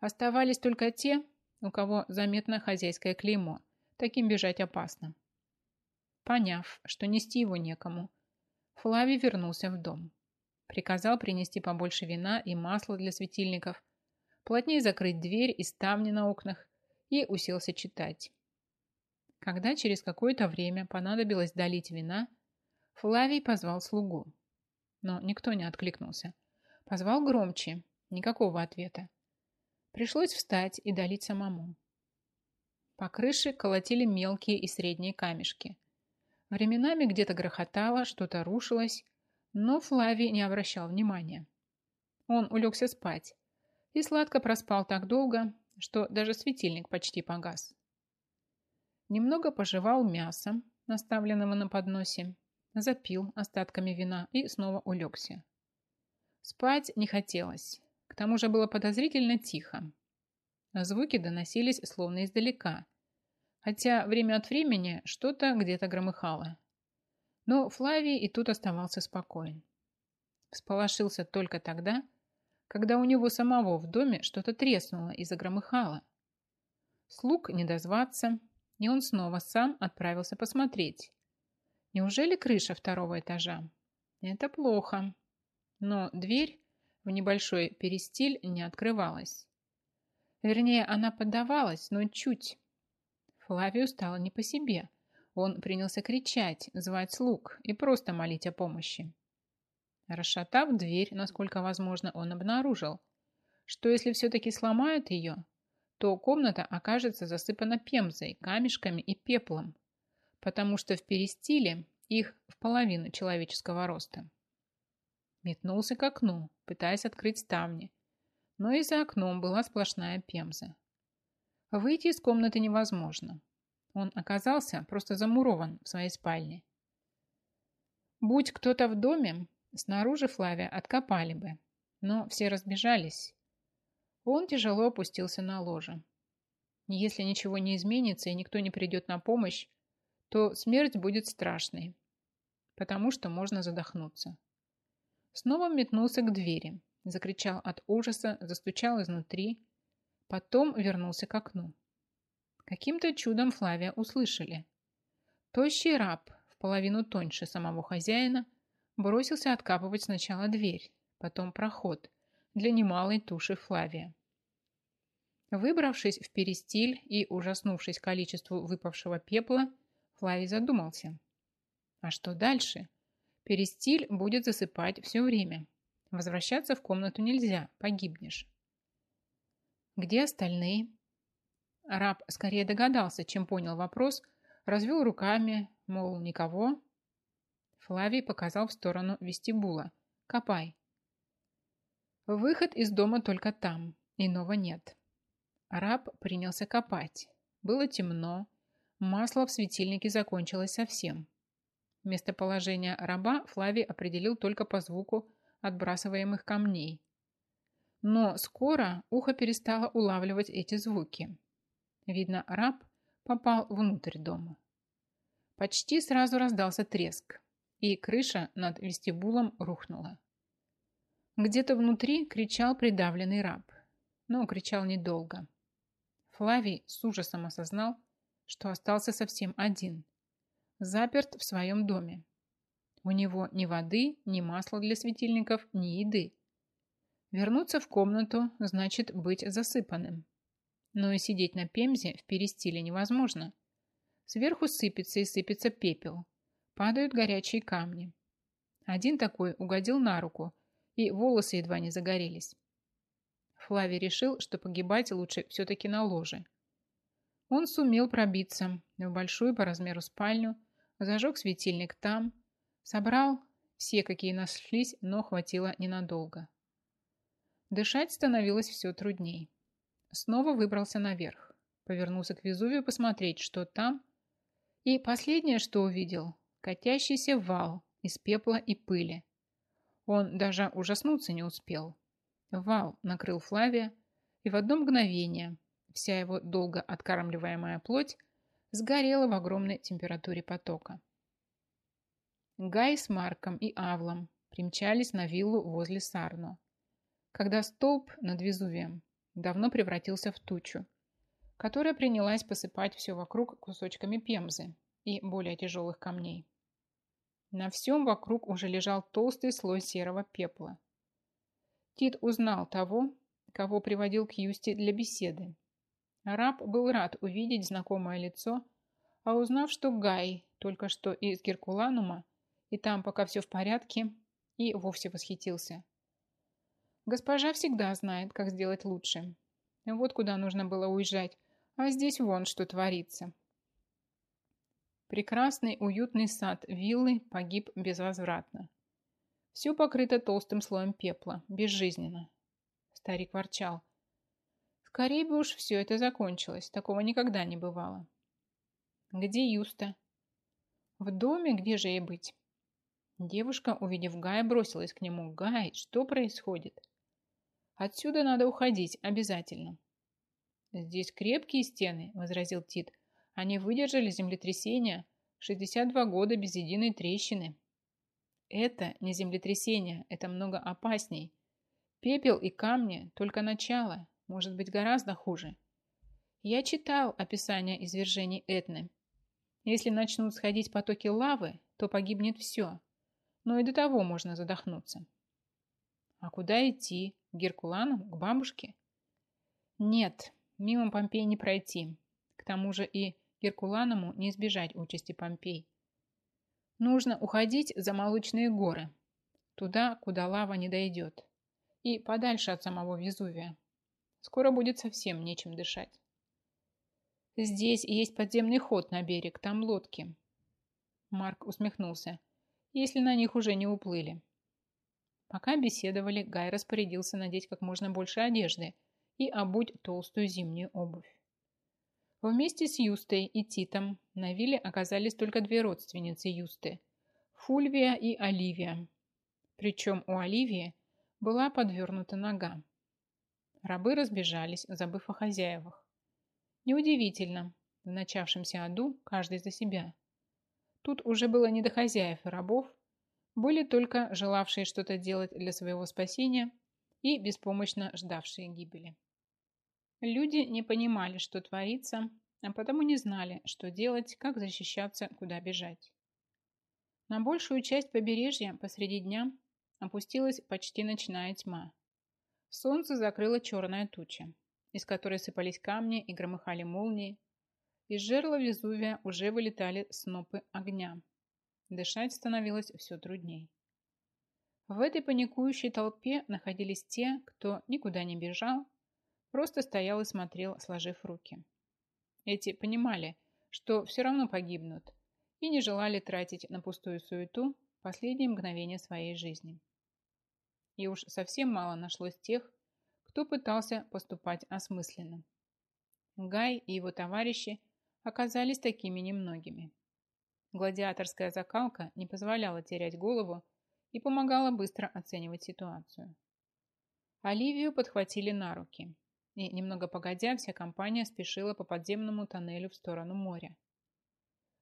Оставались только те, у кого заметно хозяйское клеймо. Таким бежать опасно. Поняв, что нести его некому, Флавий вернулся в дом. Приказал принести побольше вина и масла для светильников, плотнее закрыть дверь и ставни на окнах и уселся читать. Когда через какое-то время понадобилось долить вина, Флавий позвал слугу. Но никто не откликнулся. Позвал громче. Никакого ответа. Пришлось встать и долить самому. По крыше колотили мелкие и средние камешки. Временами где-то грохотало, что-то рушилось, но Флавий не обращал внимания. Он улегся спать и сладко проспал так долго, что даже светильник почти погас. Немного пожевал мясом, наставленного на подносе, запил остатками вина и снова улегся. Спать не хотелось. К тому же было подозрительно тихо. Звуки доносились словно издалека, хотя время от времени что-то где-то громыхало. Но Флавий и тут оставался спокоен. Всполошился только тогда, когда у него самого в доме что-то треснуло и загромыхало. Слуг не дозваться, и он снова сам отправился посмотреть. Неужели крыша второго этажа? Это плохо. Но дверь в небольшой перестиль не открывалась. Вернее, она поддавалась, но чуть. Флавию стало не по себе. Он принялся кричать, звать слуг и просто молить о помощи. Расшатав дверь, насколько возможно, он обнаружил, что если все-таки сломают ее, то комната окажется засыпана пемзой, камешками и пеплом, потому что в перестиле их в половину человеческого роста. Метнулся к окну, пытаясь открыть ставни, но и за окном была сплошная пемза. Выйти из комнаты невозможно. Он оказался просто замурован в своей спальне. Будь кто-то в доме, снаружи Флавия откопали бы, но все разбежались. Он тяжело опустился на ложе. Если ничего не изменится и никто не придет на помощь, то смерть будет страшной, потому что можно задохнуться. Снова метнулся к двери, закричал от ужаса, застучал изнутри, потом вернулся к окну. Каким-то чудом Флавия услышали. Тощий раб, в половину тоньше самого хозяина, бросился откапывать сначала дверь, потом проход для немалой туши Флавия. Выбравшись в перестиль и ужаснувшись количеству выпавшего пепла, Флавий задумался. А что дальше? Перестиль будет засыпать все время. Возвращаться в комнату нельзя, погибнешь. Где остальные? Раб скорее догадался, чем понял вопрос, развел руками, мол, никого. Флавий показал в сторону вестибула. Копай. Выход из дома только там, иного нет. Раб принялся копать. Было темно, масло в светильнике закончилось совсем. Местоположение раба Флавий определил только по звуку отбрасываемых камней. Но скоро ухо перестало улавливать эти звуки. Видно, раб попал внутрь дома. Почти сразу раздался треск, и крыша над вестибулом рухнула. Где-то внутри кричал придавленный раб, но кричал недолго. Флавий с ужасом осознал, что остался совсем один, заперт в своем доме. У него ни воды, ни масла для светильников, ни еды. Вернуться в комнату значит быть засыпанным. Но и сидеть на пемзе в перестиле невозможно. Сверху сыпется и сыпется пепел. Падают горячие камни. Один такой угодил на руку, и волосы едва не загорелись. Флавий решил, что погибать лучше все-таки на ложе. Он сумел пробиться в большую по размеру спальню, зажег светильник там, собрал все, какие нашлись, но хватило ненадолго. Дышать становилось все трудней. Снова выбрался наверх, повернулся к Везувию посмотреть, что там, и последнее, что увидел, катящийся вал из пепла и пыли. Он даже ужаснуться не успел. Вал накрыл Флавия, и в одно мгновение вся его долго откармливаемая плоть сгорела в огромной температуре потока. Гай с Марком и Авлом примчались на виллу возле Сарно, когда столб над Везувием давно превратился в тучу, которая принялась посыпать все вокруг кусочками пемзы и более тяжелых камней. На всем вокруг уже лежал толстый слой серого пепла. Тит узнал того, кого приводил к Юсти для беседы. Раб был рад увидеть знакомое лицо, а узнав, что Гай только что из Геркуланума, и там пока все в порядке, и вовсе восхитился. Госпожа всегда знает, как сделать лучше. Вот куда нужно было уезжать, а здесь вон что творится. Прекрасный уютный сад виллы погиб безвозвратно. Все покрыто толстым слоем пепла, безжизненно. Старик ворчал. Скорее бы уж все это закончилось, такого никогда не бывало. Где Юста? В доме, где же ей быть? Девушка, увидев Гая, бросилась к нему. «Гай, что происходит?» Отсюда надо уходить обязательно. Здесь крепкие стены, возразил Тит. Они выдержали землетрясение 62 года без единой трещины. Это не землетрясение, это много опасней. Пепел и камни – только начало, может быть гораздо хуже. Я читал описание извержений Этны. Если начнут сходить потоки лавы, то погибнет все. Но и до того можно задохнуться. А куда идти? К Геркуланам? К бабушке? Нет, мимо Помпей не пройти. К тому же и Геркуланому не избежать участи Помпей. Нужно уходить за молочные горы, туда, куда лава не дойдет, и подальше от самого Везувия. Скоро будет совсем нечем дышать. Здесь есть подземный ход на берег, там лодки. Марк усмехнулся. Если на них уже не уплыли. Пока беседовали, Гай распорядился надеть как можно больше одежды и обуть толстую зимнюю обувь. Вместе с Юстой и Титом на вилле оказались только две родственницы Юсты – Фульвия и Оливия. Причем у Оливии была подвернута нога. Рабы разбежались, забыв о хозяевах. Неудивительно, в начавшемся аду каждый за себя. Тут уже было не до хозяев и рабов, были только желавшие что-то делать для своего спасения и беспомощно ждавшие гибели. Люди не понимали, что творится, а потому не знали, что делать, как защищаться, куда бежать. На большую часть побережья посреди дня опустилась почти ночная тьма. Солнце закрыло черная туча, из которой сыпались камни и громыхали молнии. Из жерла Везувия уже вылетали снопы огня. Дышать становилось все трудней. В этой паникующей толпе находились те, кто никуда не бежал, Просто стоял и смотрел, сложив руки. Эти понимали, что все равно погибнут, и не желали тратить на пустую суету последние мгновения своей жизни. И уж совсем мало нашлось тех, кто пытался поступать осмысленно. Гай и его товарищи оказались такими немногими. Гладиаторская закалка не позволяла терять голову и помогала быстро оценивать ситуацию. Оливию подхватили на руки и немного погодя вся компания спешила по подземному тоннелю в сторону моря.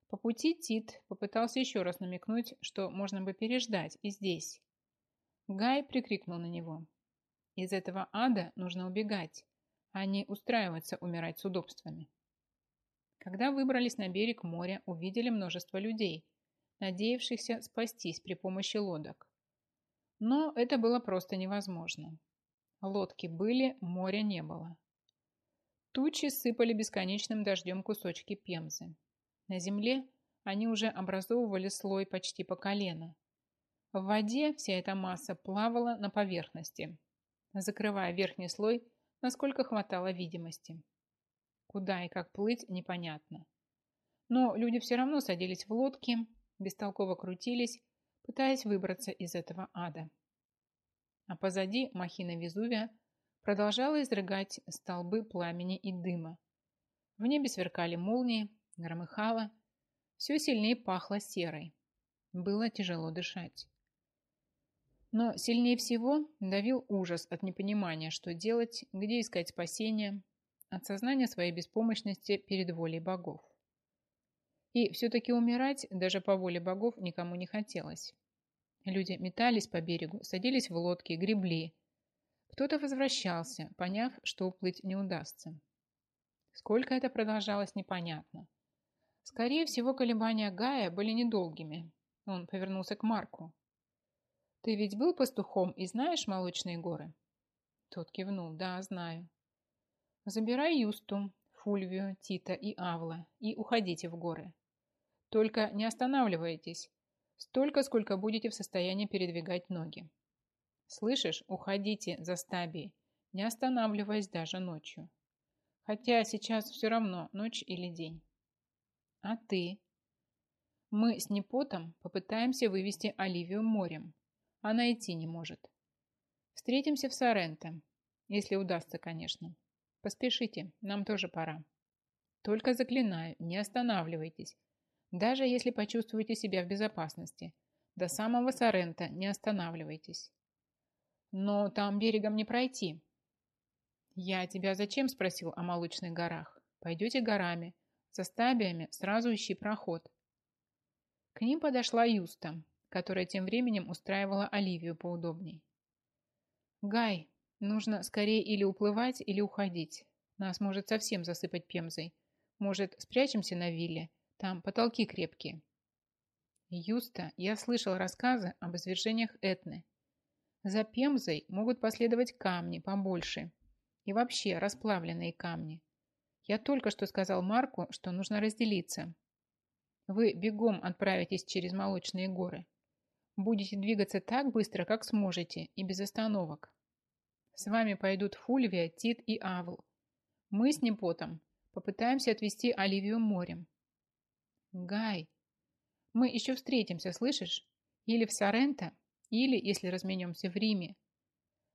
По пути Тит попытался еще раз намекнуть, что можно бы переждать и здесь. Гай прикрикнул на него. Из этого ада нужно убегать, а не устраиваться умирать с удобствами. Когда выбрались на берег моря, увидели множество людей, надеявшихся спастись при помощи лодок. Но это было просто невозможно. Лодки были, моря не было. Тучи сыпали бесконечным дождем кусочки пемзы. На земле они уже образовывали слой почти по колено. В воде вся эта масса плавала на поверхности, закрывая верхний слой, насколько хватало видимости. Куда и как плыть, непонятно. Но люди все равно садились в лодки, бестолково крутились, пытаясь выбраться из этого ада а позади махина Везувия продолжала изрыгать столбы пламени и дыма. В небе сверкали молнии, громыхало, все сильнее пахло серой. Было тяжело дышать. Но сильнее всего давил ужас от непонимания, что делать, где искать спасение, от сознания своей беспомощности перед волей богов. И все-таки умирать даже по воле богов никому не хотелось. Люди метались по берегу, садились в лодки, гребли. Кто-то возвращался, поняв, что уплыть не удастся. Сколько это продолжалось, непонятно. Скорее всего, колебания Гая были недолгими. Он повернулся к Марку. «Ты ведь был пастухом и знаешь молочные горы?» Тот кивнул. «Да, знаю». «Забирай Юсту, Фульвию, Тита и Авла и уходите в горы. Только не останавливайтесь, Столько, сколько будете в состоянии передвигать ноги. Слышишь, уходите за стабией, не останавливаясь даже ночью. Хотя сейчас все равно, ночь или день. А ты? Мы с Непотом попытаемся вывести Оливию морем. Она идти не может. Встретимся в Соренто. Если удастся, конечно. Поспешите, нам тоже пора. Только заклинаю, не останавливайтесь. Даже если почувствуете себя в безопасности, до самого Сорента не останавливайтесь. Но там берегом не пройти. Я тебя зачем спросил о молочных горах? Пойдете горами. Со стабиями сразу ищи проход. К ним подошла Юста, которая тем временем устраивала Оливию поудобней. «Гай, нужно скорее или уплывать, или уходить. Нас может совсем засыпать пемзой. Может, спрячемся на вилле? Там потолки крепкие». «Юста, я слышал рассказы об извержениях Этны. За пемзой могут последовать камни побольше. И вообще расплавленные камни. Я только что сказал Марку, что нужно разделиться. Вы бегом отправитесь через молочные горы. Будете двигаться так быстро, как сможете, и без остановок. С вами пойдут Фульвия, Тит и Авл. Мы с Непотом попытаемся отвезти Оливию морем. Гай, мы еще встретимся, слышишь? Или в Соренто, или, если разменемся, в Риме.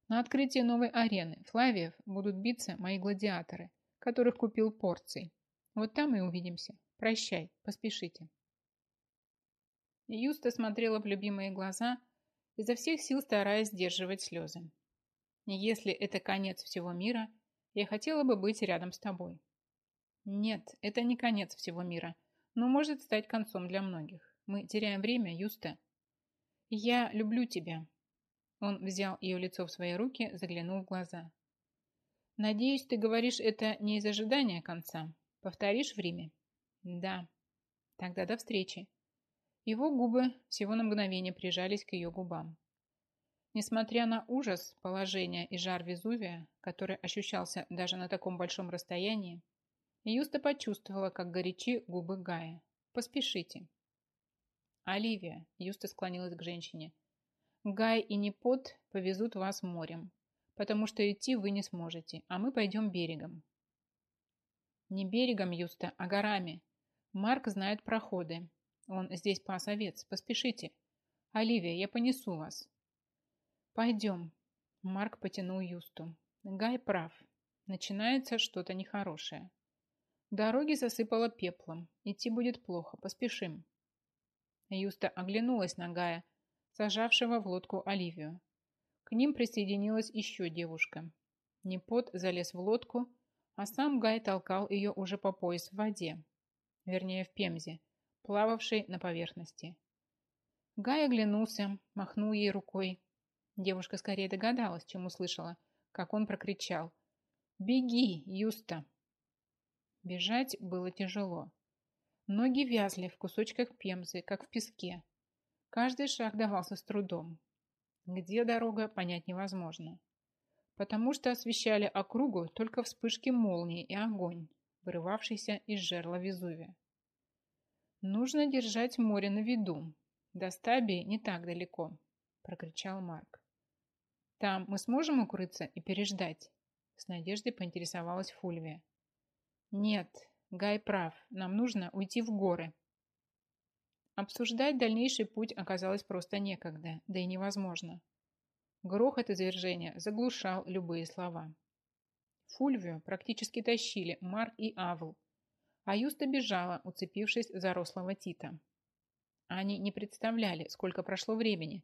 На открытии новой арены Флавиев будут биться мои гладиаторы которых купил порций. Вот там и увидимся. Прощай, поспешите. Юста смотрела в любимые глаза, изо всех сил стараясь сдерживать слезы. Если это конец всего мира, я хотела бы быть рядом с тобой. Нет, это не конец всего мира, но может стать концом для многих. Мы теряем время, Юста. Я люблю тебя. Он взял ее лицо в свои руки, заглянул в глаза. Надеюсь, ты говоришь это не из ожидания конца. Повторишь в Риме? Да. Тогда до встречи. Его губы всего на мгновение прижались к ее губам. Несмотря на ужас положения и жар Везувия, который ощущался даже на таком большом расстоянии, Юста почувствовала, как горячи губы Гая. «Поспешите». «Оливия», — Юста склонилась к женщине, — «Гай и Непот повезут вас морем потому что идти вы не сможете, а мы пойдем берегом. Не берегом, Юста, а горами. Марк знает проходы. Он здесь пас овец. Поспешите. Оливия, я понесу вас. Пойдем. Марк потянул Юсту. Гай прав. Начинается что-то нехорошее. Дороги засыпало пеплом. Идти будет плохо. Поспешим. Юста оглянулась на Гая, сажавшего в лодку Оливию. К ним присоединилась еще девушка. Непот залез в лодку, а сам Гай толкал ее уже по пояс в воде, вернее в пемзе, плававшей на поверхности. Гай оглянулся, махнул ей рукой. Девушка скорее догадалась, чем услышала, как он прокричал. «Беги, Юста!» Бежать было тяжело. Ноги вязли в кусочках пемзы, как в песке. Каждый шаг давался с трудом. Где дорога, понять невозможно. Потому что освещали округу только вспышки молнии и огонь, вырывавшийся из жерла Везувия. «Нужно держать море на виду. До стабии не так далеко», – прокричал Марк. «Там мы сможем укрыться и переждать?» С надеждой поинтересовалась Фульвия. «Нет, Гай прав. Нам нужно уйти в горы», Обсуждать дальнейший путь оказалось просто некогда, да и невозможно. Грохот извержения заглушал любые слова. Фульвию практически тащили Марк и Авл, а Юста бежала, уцепившись за рослого Тита. Они не представляли, сколько прошло времени,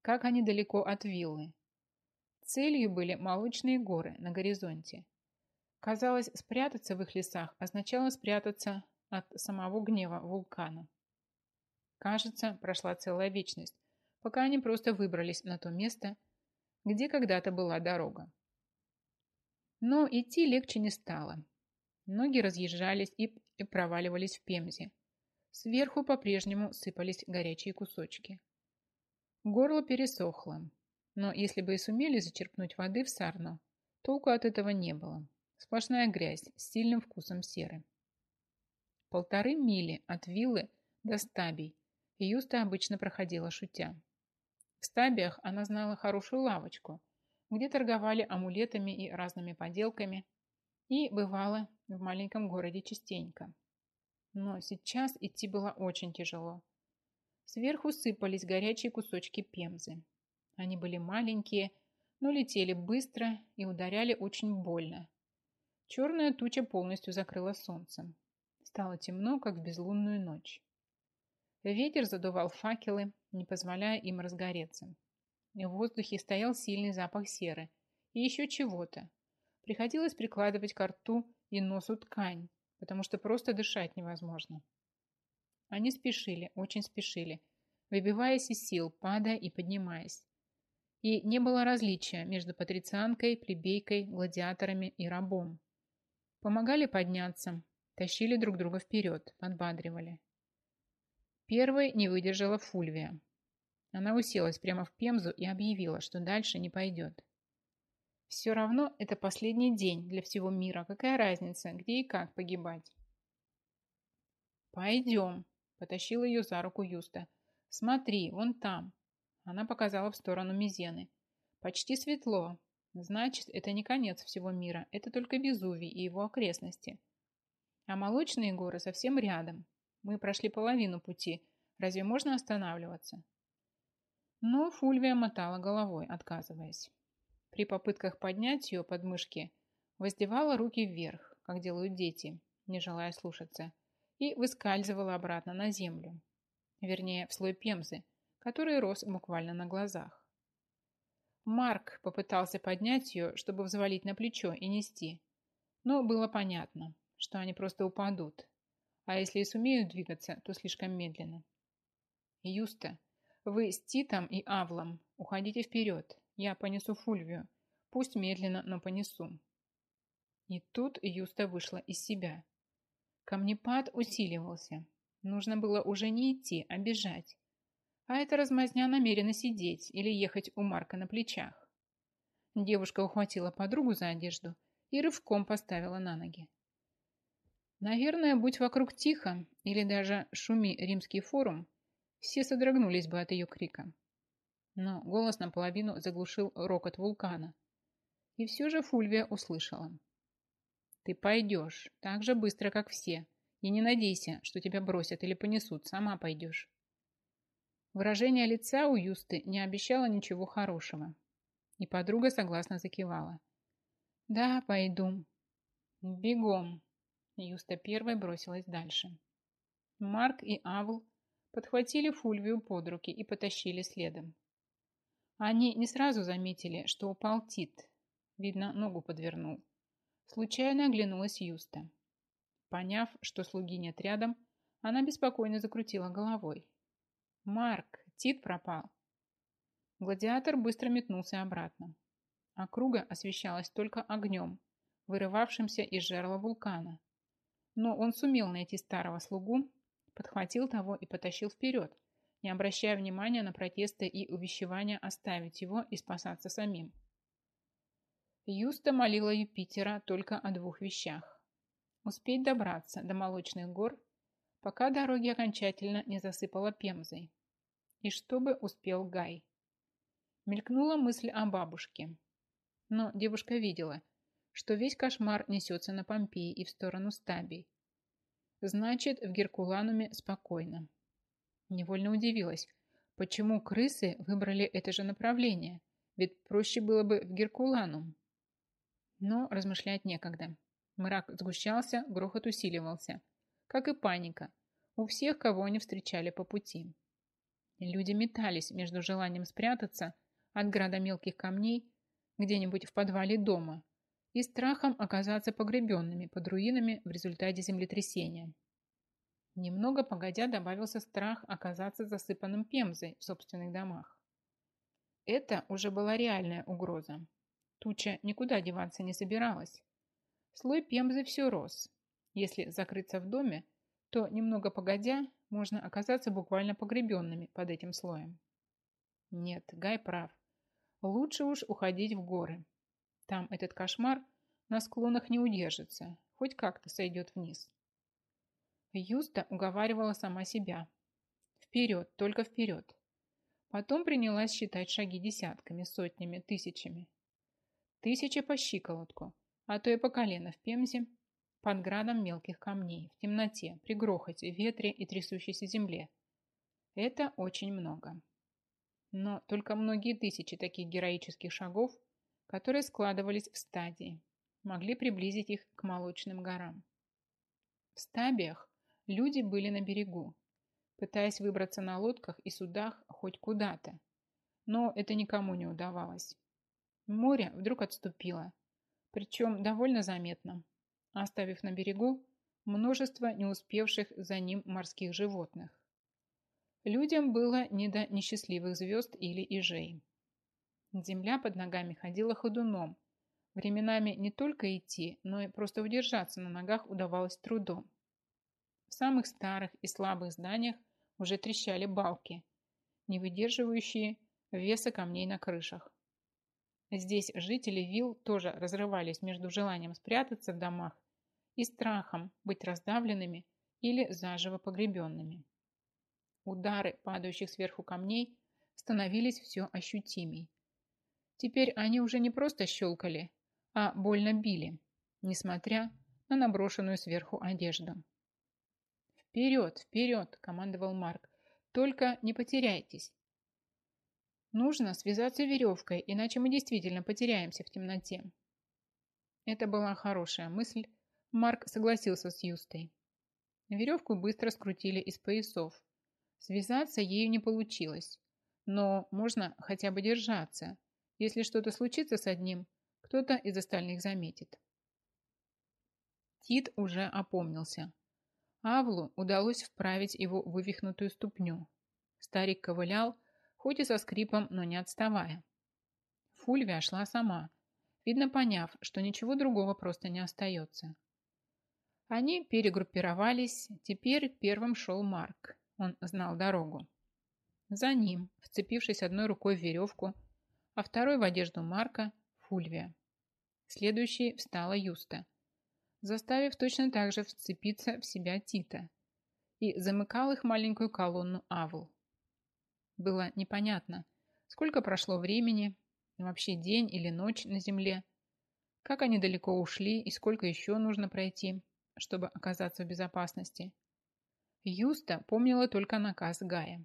как они далеко от виллы. Целью были молочные горы на горизонте. Казалось, спрятаться в их лесах означало спрятаться от самого гнева вулкана. Кажется, прошла целая вечность, пока они просто выбрались на то место, где когда-то была дорога. Но идти легче не стало. Ноги разъезжались и проваливались в пемзе. Сверху по-прежнему сыпались горячие кусочки. Горло пересохло, но если бы и сумели зачерпнуть воды в сарну, толку от этого не было. Сплошная грязь с сильным вкусом серы. Полторы мили от виллы до стабий Юста обычно проходила шутя. В стабиях она знала хорошую лавочку, где торговали амулетами и разными поделками, и бывала в маленьком городе частенько. Но сейчас идти было очень тяжело. Сверху сыпались горячие кусочки пемзы. Они были маленькие, но летели быстро и ударяли очень больно. Черная туча полностью закрыла солнцем. Стало темно, как в безлунную ночь. Ветер задувал факелы, не позволяя им разгореться. В воздухе стоял сильный запах серы и еще чего-то. Приходилось прикладывать к рту и носу ткань, потому что просто дышать невозможно. Они спешили, очень спешили, выбиваясь из сил, падая и поднимаясь. И не было различия между патрицианкой, плебейкой, гладиаторами и рабом. Помогали подняться, тащили друг друга вперед, подбадривали. Первой не выдержала Фульвия. Она уселась прямо в Пемзу и объявила, что дальше не пойдет. Все равно это последний день для всего мира. Какая разница, где и как погибать? «Пойдем», – потащил ее за руку Юста. «Смотри, вон там». Она показала в сторону Мизены. «Почти светло. Значит, это не конец всего мира. Это только Везувий и его окрестности. А молочные горы совсем рядом. Мы прошли половину пути. Разве можно останавливаться?» Но Фульвия мотала головой, отказываясь. При попытках поднять ее подмышки воздевала руки вверх, как делают дети, не желая слушаться, и выскальзывала обратно на землю, вернее, в слой пемзы, который рос буквально на глазах. Марк попытался поднять ее, чтобы взвалить на плечо и нести, но было понятно, что они просто упадут, а если и сумеют двигаться, то слишком медленно. «Юста, вы с Титом и Авлом уходите вперед, я понесу Фульвию. Пусть медленно, но понесу. И тут Юста вышла из себя. Камнепад усиливался. Нужно было уже не идти, а бежать. А эта размазня намерена сидеть или ехать у Марка на плечах. Девушка ухватила подругу за одежду и рывком поставила на ноги. Наверное, будь вокруг тихо или даже шуми римский форум, все содрогнулись бы от ее крика но голос наполовину заглушил рокот вулкана. И все же Фульвия услышала. «Ты пойдешь так же быстро, как все, и не надейся, что тебя бросят или понесут, сама пойдешь». Выражение лица у Юсты не обещало ничего хорошего, и подруга согласно закивала. «Да, пойду». «Бегом!» Юста первой бросилась дальше. Марк и Авл подхватили Фульвию под руки и потащили следом. Они не сразу заметили, что упал Тит. Видно, ногу подвернул. Случайно оглянулась Юста. Поняв, что слуги нет рядом, она беспокойно закрутила головой. «Марк, Тит пропал!» Гладиатор быстро метнулся обратно. Округа освещалась только огнем, вырывавшимся из жерла вулкана. Но он сумел найти старого слугу, подхватил того и потащил вперед, не обращая внимания на протесты и увещевания оставить его и спасаться самим. Юста молила Юпитера только о двух вещах. Успеть добраться до молочных гор, пока дороги окончательно не засыпала пемзой. И чтобы успел Гай. Мелькнула мысль о бабушке. Но девушка видела, что весь кошмар несется на Помпеи и в сторону Стабий. Значит, в Геркулануме спокойно. Невольно удивилась, почему крысы выбрали это же направление, ведь проще было бы в Геркуланум. Но размышлять некогда. Мрак сгущался, грохот усиливался. Как и паника. У всех, кого они встречали по пути. Люди метались между желанием спрятаться от града мелких камней где-нибудь в подвале дома и страхом оказаться погребенными под руинами в результате землетрясения. Немного погодя добавился страх оказаться засыпанным пемзой в собственных домах. Это уже была реальная угроза. Туча никуда деваться не собиралась. Слой пемзы все рос. Если закрыться в доме, то немного погодя можно оказаться буквально погребенными под этим слоем. Нет, Гай прав. Лучше уж уходить в горы. Там этот кошмар на склонах не удержится, хоть как-то сойдет вниз. Юста уговаривала сама себя. Вперед, только вперед. Потом принялась считать шаги десятками, сотнями, тысячами. Тысяча по щиколотку, а то и по колено в пемзе, под градом мелких камней, в темноте, при грохоте, ветре и трясущейся земле. Это очень много. Но только многие тысячи таких героических шагов, которые складывались в стадии, могли приблизить их к молочным горам. В стабиях Люди были на берегу, пытаясь выбраться на лодках и судах хоть куда-то. но это никому не удавалось. Море вдруг отступило, причем довольно заметно, оставив на берегу множество не успевших за ним морских животных. Людям было не до несчастливых звезд или ижей. Земля под ногами ходила ходуном. Временами не только идти, но и просто удержаться на ногах удавалось трудом. В самых старых и слабых зданиях уже трещали балки, не выдерживающие веса камней на крышах. Здесь жители вилл тоже разрывались между желанием спрятаться в домах и страхом быть раздавленными или заживо погребенными. Удары падающих сверху камней становились все ощутимей. Теперь они уже не просто щелкали, а больно били, несмотря на наброшенную сверху одежду. «Вперед, вперед!» – командовал Марк. «Только не потеряйтесь!» Нужно связаться веревкой, иначе мы действительно потеряемся в темноте. Это была хорошая мысль. Марк согласился с Юстой. Веревку быстро скрутили из поясов. Связаться ею не получилось. Но можно хотя бы держаться. Если что-то случится с одним, кто-то из остальных заметит. Тит уже опомнился. Авлу удалось вправить его вывихнутую ступню. Старик ковылял, хоть и со скрипом, но не отставая. Фульвия шла сама, видно поняв, что ничего другого просто не остается. Они перегруппировались, теперь первым шел Марк, он знал дорогу. За ним, вцепившись одной рукой в веревку, а второй в одежду Марка, Фульвия. Следующей встала Юста, заставив точно так же вцепиться в себя Тита, и замыкал их маленькую колонну Авл. Было непонятно, сколько прошло времени, вообще день или ночь на земле, как они далеко ушли и сколько еще нужно пройти, чтобы оказаться в безопасности. Юста помнила только наказ Гая.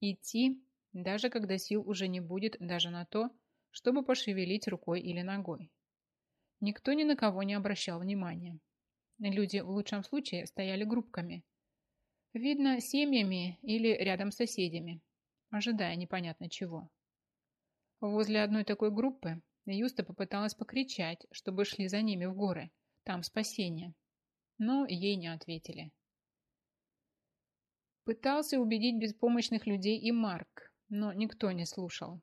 Идти, даже когда сил уже не будет даже на то, чтобы пошевелить рукой или ногой. Никто ни на кого не обращал внимания. Люди в лучшем случае стояли группками. Видно, семьями или рядом с соседями, ожидая непонятно чего. Возле одной такой группы Юста попыталась покричать, чтобы шли за ними в горы. Там спасение. Но ей не ответили. Пытался убедить беспомощных людей и Марк, но никто не слушал.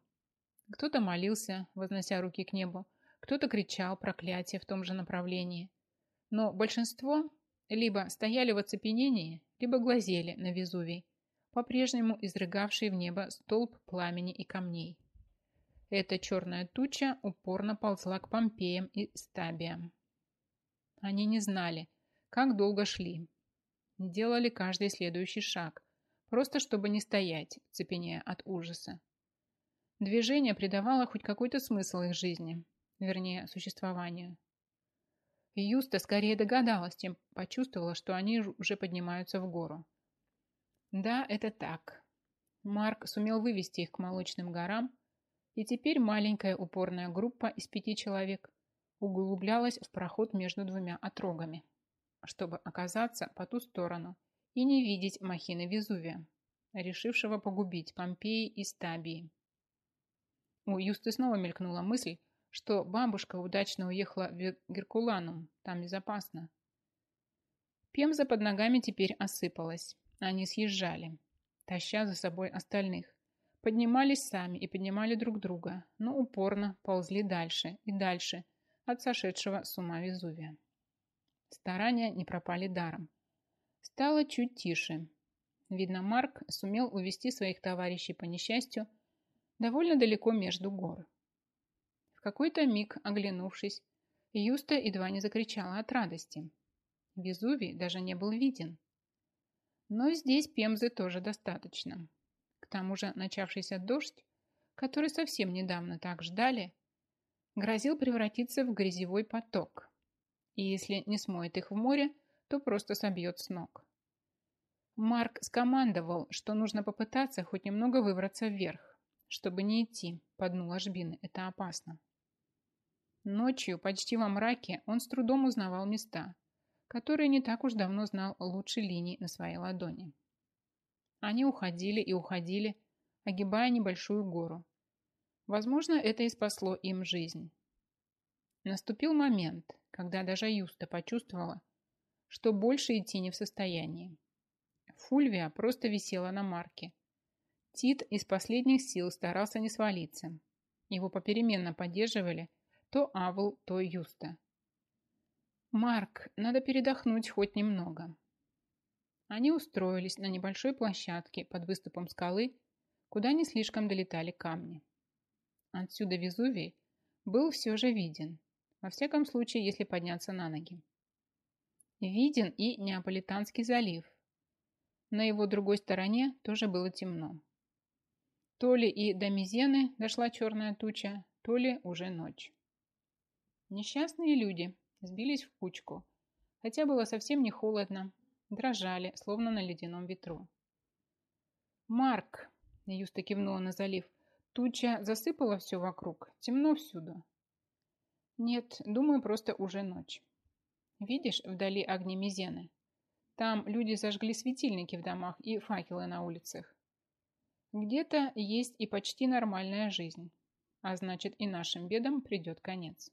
Кто-то молился, вознося руки к небу, кто-то кричал проклятие в том же направлении. Но большинство либо стояли в оцепенении, либо глазели на Везувий, по-прежнему изрыгавший в небо столб пламени и камней. Эта черная туча упорно ползла к Помпеям и Стабиям. Они не знали, как долго шли. Делали каждый следующий шаг, просто чтобы не стоять, цепенея от ужаса. Движение придавало хоть какой-то смысл их жизни, вернее, существованию. Юста скорее догадалась, чем почувствовала, что они уже поднимаются в гору. Да, это так. Марк сумел вывести их к молочным горам, и теперь маленькая упорная группа из пяти человек углублялась в проход между двумя отрогами, чтобы оказаться по ту сторону и не видеть махины Везувия, решившего погубить Помпеи и Стабии. У Юсты снова мелькнула мысль, что бабушка удачно уехала в Геркуланум, там безопасно. Пемза под ногами теперь осыпалась. Они съезжали, таща за собой остальных. Поднимались сами и поднимали друг друга, но упорно ползли дальше и дальше от сошедшего с ума Везувия. Старания не пропали даром. Стало чуть тише. Видно, Марк сумел увести своих товарищей по несчастью довольно далеко между гор. В какой-то миг, оглянувшись, Юста едва не закричала от радости. Везувий даже не был виден. Но здесь пемзы тоже достаточно. К тому же начавшийся дождь, который совсем недавно так ждали, грозил превратиться в грязевой поток. И если не смоет их в море, то просто собьет с ног. Марк скомандовал, что нужно попытаться хоть немного выбраться вверх, чтобы не идти по дну ложбины, это опасно. Ночью, почти во мраке, он с трудом узнавал места, который не так уж давно знал лучше линий на своей ладони. Они уходили и уходили, огибая небольшую гору, Возможно, это и спасло им жизнь. Наступил момент, когда даже Юста почувствовала, что больше идти не в состоянии. Фульвия просто висела на марке. Тит из последних сил старался не свалиться. Его попеременно поддерживали то Авл, то Юста. «Марк, надо передохнуть хоть немного». Они устроились на небольшой площадке под выступом скалы, куда не слишком долетали камни. Отсюда Везувий был все же виден, во всяком случае, если подняться на ноги. Виден и Неаполитанский залив. На его другой стороне тоже было темно. То ли и до Мизены дошла черная туча, то ли уже ночь. Несчастные люди сбились в кучку, хотя было совсем не холодно, дрожали, словно на ледяном ветру. «Марк!» – Юста кивнула на залив. Туча засыпала все вокруг, темно всюду. Нет, думаю, просто уже ночь. Видишь вдали огни Мизены? Там люди зажгли светильники в домах и факелы на улицах. Где-то есть и почти нормальная жизнь, а значит и нашим бедам придет конец.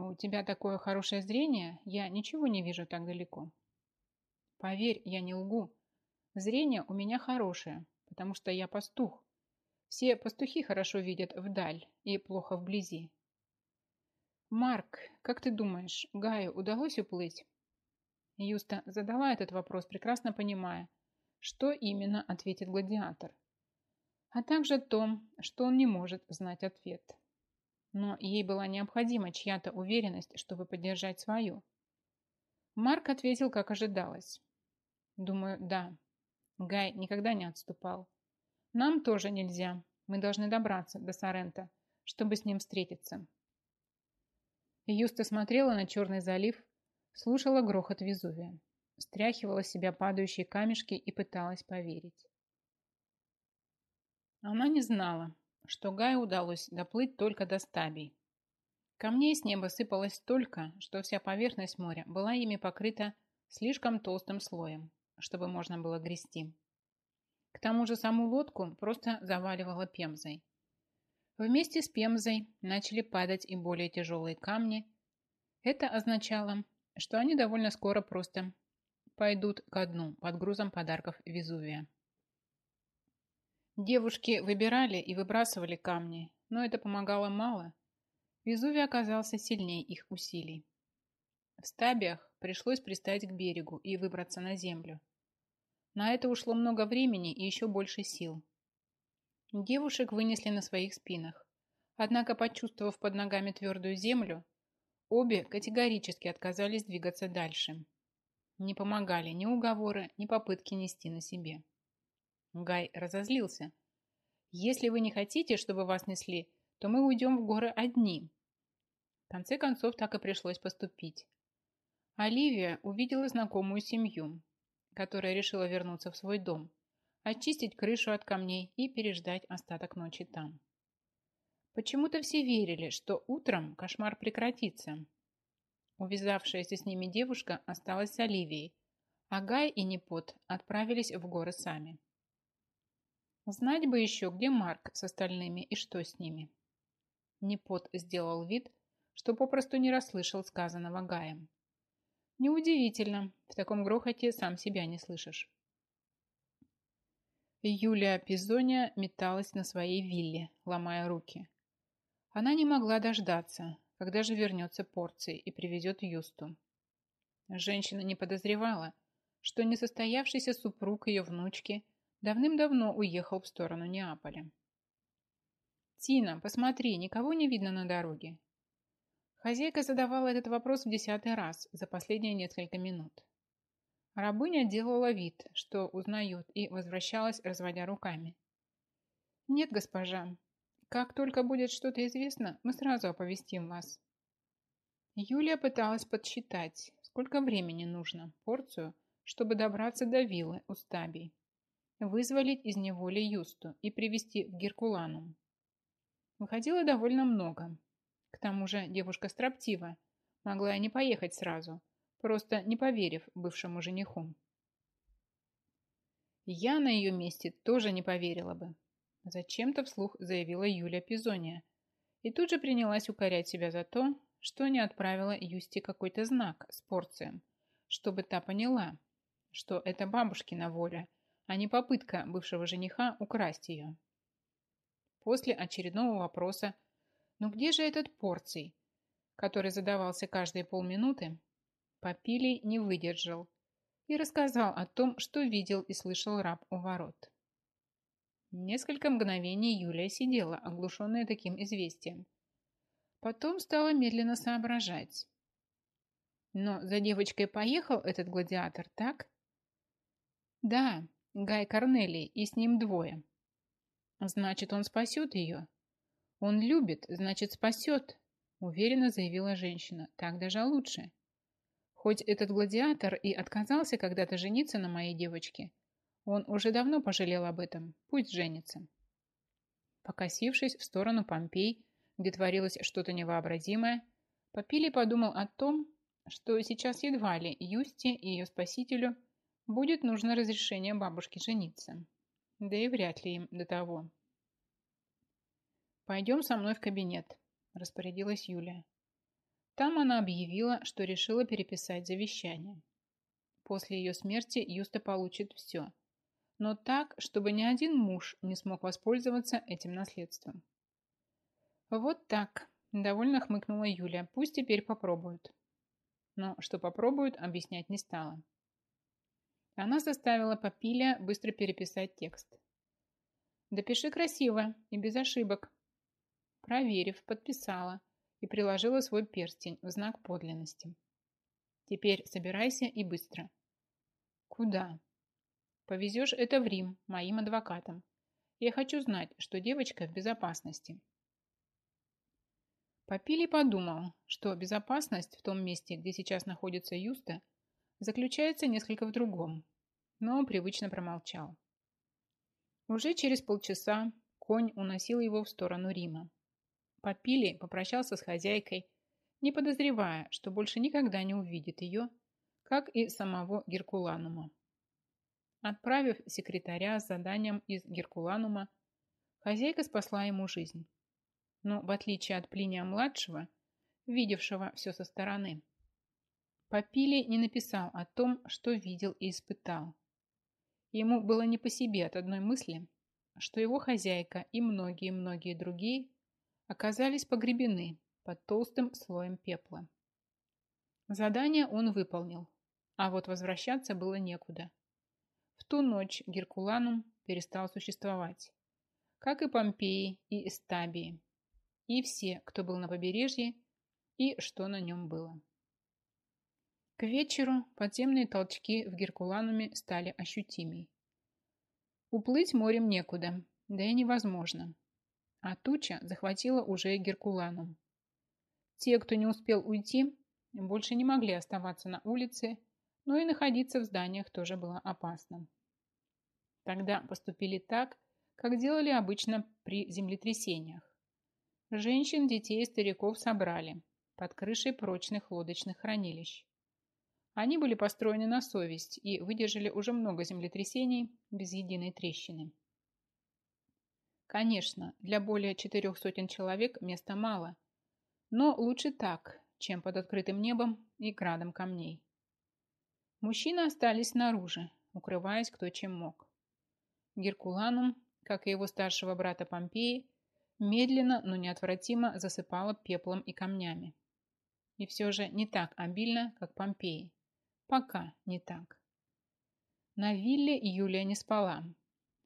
У тебя такое хорошее зрение, я ничего не вижу так далеко. Поверь, я не лгу. Зрение у меня хорошее, потому что я пастух. Все пастухи хорошо видят вдаль и плохо вблизи. Марк, как ты думаешь, Гаю удалось уплыть? Юста задала этот вопрос, прекрасно понимая, что именно ответит гладиатор, а также о том, что он не может знать ответ. Но ей была необходима чья-то уверенность, чтобы поддержать свою. Марк ответил, как ожидалось. Думаю, да. Гай никогда не отступал. Нам тоже нельзя. Мы должны добраться до Сорента, чтобы с ним встретиться. Юста смотрела на Черный залив, слушала грохот Везувия, стряхивала с себя падающие камешки и пыталась поверить. Она не знала, что Гаю удалось доплыть только до стабий. Камней с неба сыпалось столько, что вся поверхность моря была ими покрыта слишком толстым слоем, чтобы можно было грести. К тому же саму лодку просто заваливало пемзой. Вместе с пемзой начали падать и более тяжелые камни. Это означало, что они довольно скоро просто пойдут ко дну под грузом подарков Везувия. Девушки выбирали и выбрасывали камни, но это помогало мало. Везувий оказался сильнее их усилий. В стабиях пришлось пристать к берегу и выбраться на землю. На это ушло много времени и еще больше сил. Девушек вынесли на своих спинах. Однако, почувствовав под ногами твердую землю, обе категорически отказались двигаться дальше. Не помогали ни уговоры, ни попытки нести на себе. Гай разозлился. «Если вы не хотите, чтобы вас несли, то мы уйдем в горы одни». В конце концов, так и пришлось поступить. Оливия увидела знакомую семью, которая решила вернуться в свой дом, очистить крышу от камней и переждать остаток ночи там. Почему-то все верили, что утром кошмар прекратится. Увязавшаяся с ними девушка осталась с Оливией, а Гай и Непот отправились в горы сами. Знать бы еще, где Марк с остальными и что с ними. Непот сделал вид, что попросту не расслышал сказанного Гаем. Неудивительно, в таком грохоте сам себя не слышишь. Юлия Пизония металась на своей вилле, ломая руки. Она не могла дождаться, когда же вернется порции и привезет Юсту. Женщина не подозревала, что несостоявшийся супруг ее внучки давным-давно уехал в сторону Неаполя. «Тина, посмотри, никого не видно на дороге. Хозяйка задавала этот вопрос в десятый раз за последние несколько минут. Рабыня делала вид, что узнает, и возвращалась, разводя руками. «Нет, госпожа. Как только будет что-то известно, мы сразу оповестим вас». Юлия пыталась подсчитать, сколько времени нужно порцию, чтобы добраться до виллы у Стабий, вызволить из неволи Юсту и привести в Геркуланум. Выходило довольно много, к тому же девушка строптива, могла и не поехать сразу, просто не поверив бывшему жениху. Я на ее месте тоже не поверила бы. Зачем-то вслух заявила Юля Пизония. И тут же принялась укорять себя за то, что не отправила Юсти какой-то знак с порцием, чтобы та поняла, что это бабушкина воля, а не попытка бывшего жениха украсть ее. После очередного вопроса «Ну где же этот порций?», который задавался каждые полминуты, Попилий не выдержал и рассказал о том, что видел и слышал раб у ворот. Несколько мгновений Юлия сидела, оглушенная таким известием. Потом стала медленно соображать. Но за девочкой поехал этот гладиатор, так? Да, Гай Корнелий, и с ним двое. Значит, он спасет ее. Он любит, значит, спасет, уверенно заявила женщина. Так даже лучше. Хоть этот гладиатор и отказался когда-то жениться на моей девочке, он уже давно пожалел об этом. Пусть женится. Покосившись в сторону Помпей, где творилось что-то невообразимое, Попили подумал о том, что сейчас едва ли Юсти и ее спасителю будет нужно разрешение бабушки жениться. Да и вряд ли им до того. «Пойдем со мной в кабинет», – распорядилась Юлия. Там она объявила, что решила переписать завещание. После ее смерти Юста получит все, но так, чтобы ни один муж не смог воспользоваться этим наследством. Вот так, довольно хмыкнула Юля, пусть теперь попробуют. Но что попробуют, объяснять не стала. Она заставила Папиля быстро переписать текст. «Допиши красиво и без ошибок». Проверив, подписала и приложила свой перстень в знак подлинности. «Теперь собирайся и быстро». «Куда?» «Повезешь это в Рим моим адвокатам. Я хочу знать, что девочка в безопасности». Попили подумал, что безопасность в том месте, где сейчас находится Юста, заключается несколько в другом, но привычно промолчал. Уже через полчаса конь уносил его в сторону Рима. Попили попрощался с хозяйкой, не подозревая, что больше никогда не увидит ее, как и самого Геркуланума. Отправив секретаря с заданием из Геркуланума, хозяйка спасла ему жизнь. Но в отличие от Плиния-младшего, видевшего все со стороны, Попили не написал о том, что видел и испытал. Ему было не по себе от одной мысли, что его хозяйка и многие-многие другие оказались погребены под толстым слоем пепла. Задание он выполнил, а вот возвращаться было некуда. В ту ночь Геркуланум перестал существовать, как и Помпеи и Эстабии, и все, кто был на побережье, и что на нем было. К вечеру подземные толчки в Геркулануме стали ощутимей. Уплыть морем некуда, да и невозможно. А туча захватила уже Геркуланум. Те, кто не успел уйти, больше не могли оставаться на улице, но и находиться в зданиях тоже было опасно. Тогда поступили так, как делали обычно при землетрясениях. Женщин, детей и стариков собрали под крышей прочных лодочных хранилищ. Они были построены на совесть и выдержали уже много землетрясений без единой трещины. Конечно, для более четырех сотен человек места мало, но лучше так, чем под открытым небом и градом камней. Мужчины остались снаружи, укрываясь кто чем мог. Геркуланум, как и его старшего брата Помпеи, медленно, но неотвратимо засыпало пеплом и камнями. И все же не так обильно, как Помпеи. Пока не так. На вилле Юлия не спала,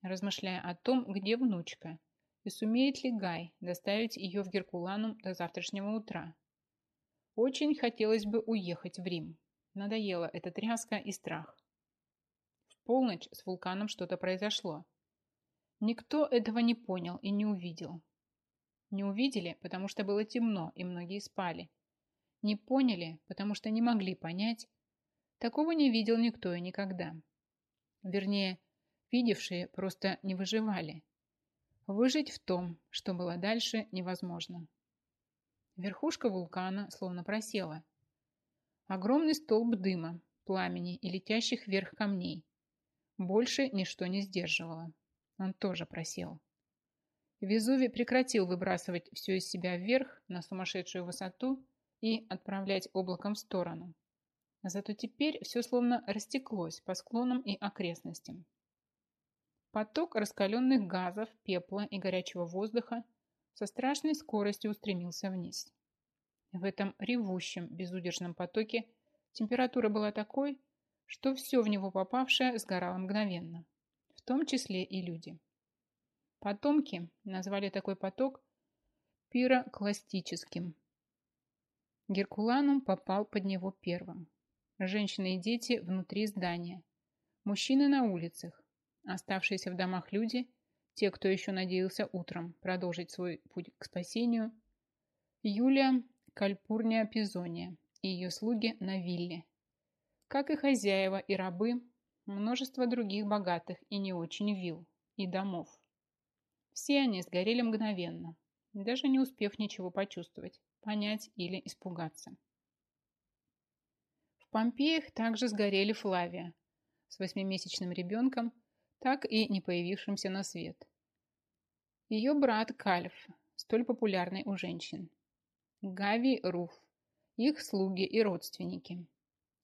размышляя о том, где внучка, и сумеет ли Гай доставить ее в Геркуланум до завтрашнего утра. Очень хотелось бы уехать в Рим. Надоела эта тряска и страх. В полночь с вулканом что-то произошло. Никто этого не понял и не увидел. Не увидели, потому что было темно, и многие спали. Не поняли, потому что не могли понять, Такого не видел никто и никогда. Вернее, видевшие просто не выживали. Выжить в том, что было дальше, невозможно. Верхушка вулкана словно просела. Огромный столб дыма, пламени и летящих вверх камней. Больше ничто не сдерживало. Он тоже просел. Везувий прекратил выбрасывать все из себя вверх на сумасшедшую высоту и отправлять облаком в сторону. Зато теперь все словно растеклось по склонам и окрестностям. Поток раскаленных газов, пепла и горячего воздуха со страшной скоростью устремился вниз. В этом ревущем, безудержном потоке температура была такой, что все в него попавшее сгорало мгновенно, в том числе и люди. Потомки назвали такой поток пирокластическим. Геркуланум попал под него первым. Женщины и дети внутри здания. Мужчины на улицах. Оставшиеся в домах люди, те, кто еще надеялся утром продолжить свой путь к спасению. Юлия Кальпурния Пизония и ее слуги на вилле. Как и хозяева и рабы, множество других богатых и не очень вилл и домов. Все они сгорели мгновенно, даже не успев ничего почувствовать, понять или испугаться. Помпеях также сгорели Флавия с восьмимесячным ребенком, так и не появившимся на свет. Ее брат Кальф, столь популярный у женщин. Гави Руф, их слуги и родственники.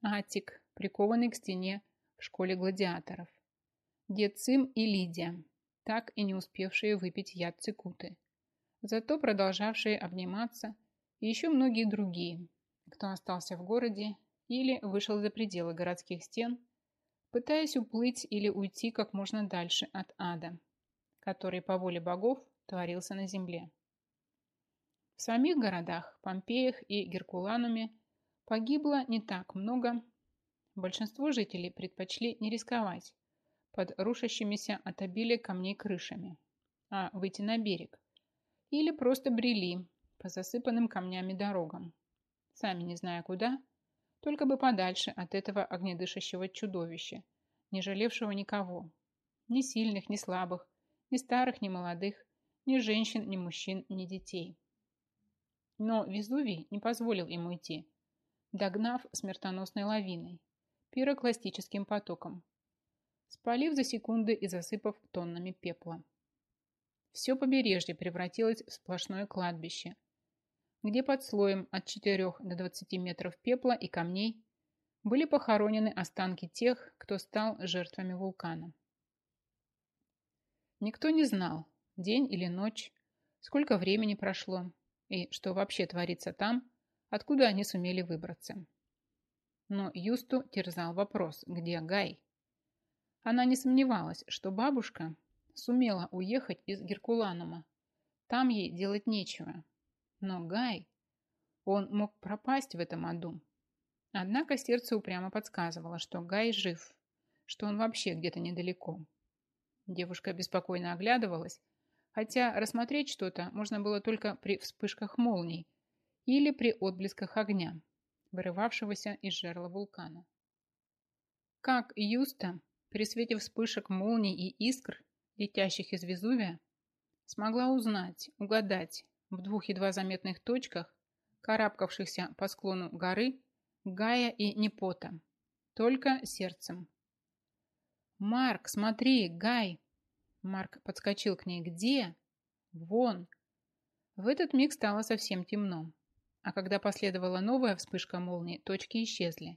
Атик, прикованный к стене в школе гладиаторов. Дед Цим и Лидия, так и не успевшие выпить яд цикуты, зато продолжавшие обниматься, и еще многие другие, кто остался в городе или вышел за пределы городских стен, пытаясь уплыть или уйти как можно дальше от ада, который по воле богов творился на земле. В самих городах, Помпеях и Геркулануме погибло не так много. Большинство жителей предпочли не рисковать под рушащимися от обилия камней крышами, а выйти на берег. Или просто брели по засыпанным камнями дорогам, сами не зная куда, только бы подальше от этого огнедышащего чудовища, не жалевшего никого, ни сильных, ни слабых, ни старых, ни молодых, ни женщин, ни мужчин, ни детей. Но Везувий не позволил им уйти, догнав смертоносной лавиной, пирокластическим потоком, спалив за секунды и засыпав тоннами пепла. Все побережье превратилось в сплошное кладбище, где под слоем от 4 до 20 метров пепла и камней были похоронены останки тех, кто стал жертвами вулкана. Никто не знал, день или ночь, сколько времени прошло и что вообще творится там, откуда они сумели выбраться. Но Юсту терзал вопрос, где Гай? Она не сомневалась, что бабушка сумела уехать из Геркуланума. Там ей делать нечего. Но Гай, он мог пропасть в этом аду. Однако сердце упрямо подсказывало, что Гай жив, что он вообще где-то недалеко. Девушка беспокойно оглядывалась, хотя рассмотреть что-то можно было только при вспышках молний или при отблесках огня, вырывавшегося из жерла вулкана. Как Юста при свете вспышек молний и искр, летящих из Везувия, смогла узнать, угадать в двух едва заметных точках, карабкавшихся по склону горы, Гая и Непота, только сердцем. «Марк, смотри, Гай!» Марк подскочил к ней. «Где?» «Вон!» В этот миг стало совсем темно, а когда последовала новая вспышка молнии, точки исчезли.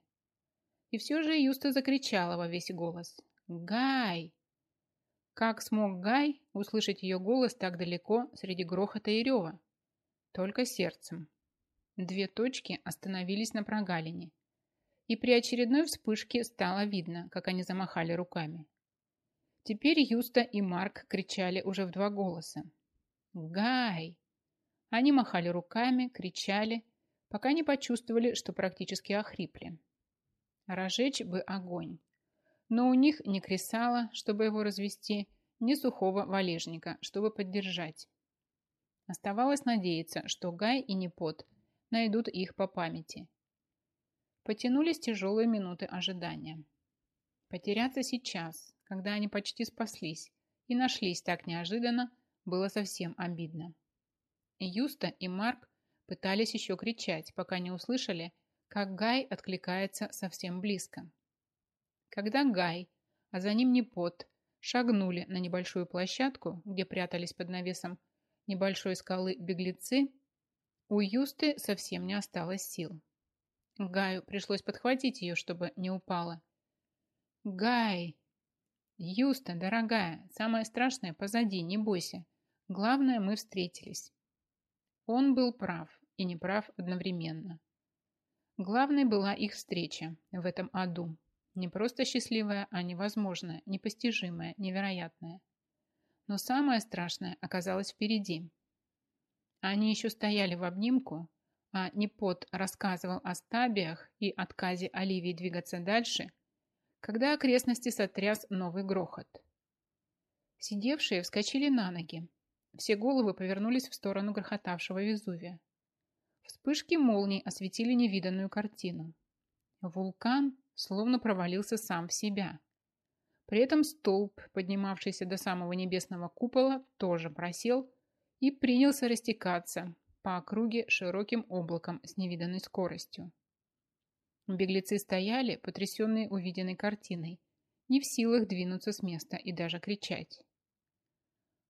И все же Юста закричала во весь голос. «Гай!» Как смог Гай услышать ее голос так далеко среди грохота и рева? Только сердцем. Две точки остановились на прогалине. И при очередной вспышке стало видно, как они замахали руками. Теперь Юста и Марк кричали уже в два голоса. «Гай!» Они махали руками, кричали, пока не почувствовали, что практически охрипли. Разжечь бы огонь. Но у них ни кресала, чтобы его развести, ни сухого валежника, чтобы поддержать. Оставалось надеяться, что Гай и Непот найдут их по памяти. Потянулись тяжелые минуты ожидания. Потеряться сейчас, когда они почти спаслись и нашлись так неожиданно, было совсем обидно. Юста и Марк пытались еще кричать, пока не услышали, как Гай откликается совсем близко. Когда Гай, а за ним не пот, шагнули на небольшую площадку, где прятались под навесом небольшой скалы Беглецы, у Юсты совсем не осталось сил. Гаю пришлось подхватить ее, чтобы не упала. «Гай!» «Юста, дорогая, самое страшное позади, не бойся. Главное, мы встретились». Он был прав и неправ одновременно. Главной была их встреча в этом аду. Не просто счастливая, а невозможная, непостижимая, невероятная. Но самое страшное оказалось впереди. Они еще стояли в обнимку, а Непот рассказывал о стабиях и отказе Оливии двигаться дальше, когда окрестности сотряс новый грохот. Сидевшие вскочили на ноги. Все головы повернулись в сторону грохотавшего Везувия. Вспышки молний осветили невиданную картину. Вулкан словно провалился сам в себя. При этом столб, поднимавшийся до самого небесного купола, тоже просел и принялся растекаться по округе широким облаком с невиданной скоростью. Беглецы стояли, потрясенные увиденной картиной, не в силах двинуться с места и даже кричать.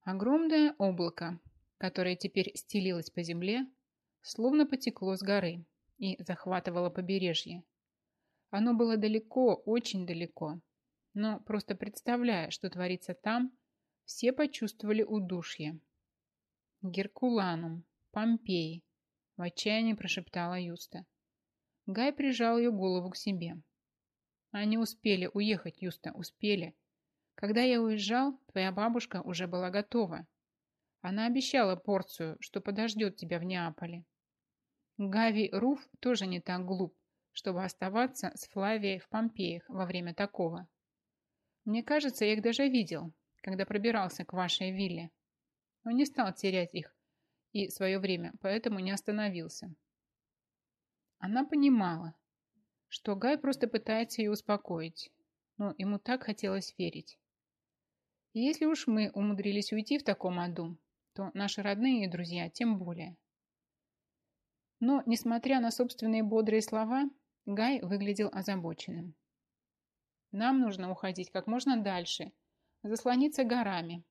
Огромное облако, которое теперь стелилось по земле, словно потекло с горы и захватывало побережье. Оно было далеко, очень далеко, но просто представляя, что творится там, все почувствовали удушье. «Геркуланум, Помпеи», – в отчаянии прошептала Юста. Гай прижал ее голову к себе. Они успели уехать, Юста, успели. Когда я уезжал, твоя бабушка уже была готова. Она обещала порцию, что подождет тебя в Неаполе. Гави Руф тоже не так глуп, чтобы оставаться с Флавией в Помпеях во время такого. Мне кажется, я их даже видел, когда пробирался к вашей вилле. Но не стал терять их и свое время, поэтому не остановился. Она понимала, что Гай просто пытается ее успокоить, но ему так хотелось верить. И если уж мы умудрились уйти в таком аду, то наши родные и друзья тем более. Но, несмотря на собственные бодрые слова, Гай выглядел озабоченным. Нам нужно уходить как можно дальше, заслониться горами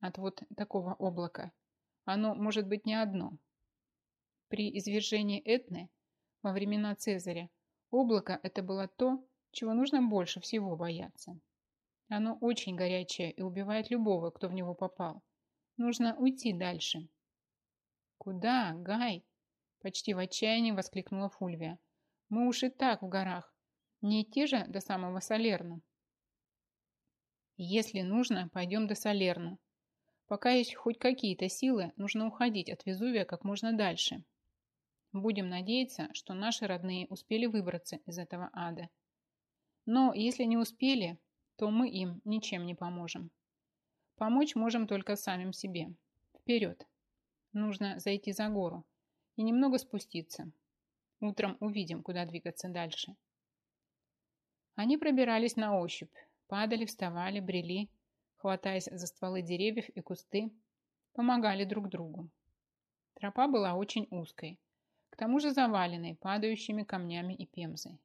от вот такого облака. Оно может быть не одно. При извержении Этны во времена Цезаря облако это было то, чего нужно больше всего бояться. Оно очень горячее и убивает любого, кто в него попал. Нужно уйти дальше. Куда, Гай? Почти в отчаянии воскликнула Фульвия. Мы уж и так в горах. Не идти же до самого Салерна. Если нужно, пойдем до Салерна. Пока есть хоть какие-то силы, нужно уходить от Везувия как можно дальше. Будем надеяться, что наши родные успели выбраться из этого ада. Но если не успели, то мы им ничем не поможем. Помочь можем только самим себе. Вперед. Нужно зайти за гору и немного спуститься. Утром увидим, куда двигаться дальше. Они пробирались на ощупь, падали, вставали, брели, хватаясь за стволы деревьев и кусты, помогали друг другу. Тропа была очень узкой, к тому же заваленной падающими камнями и пемзой.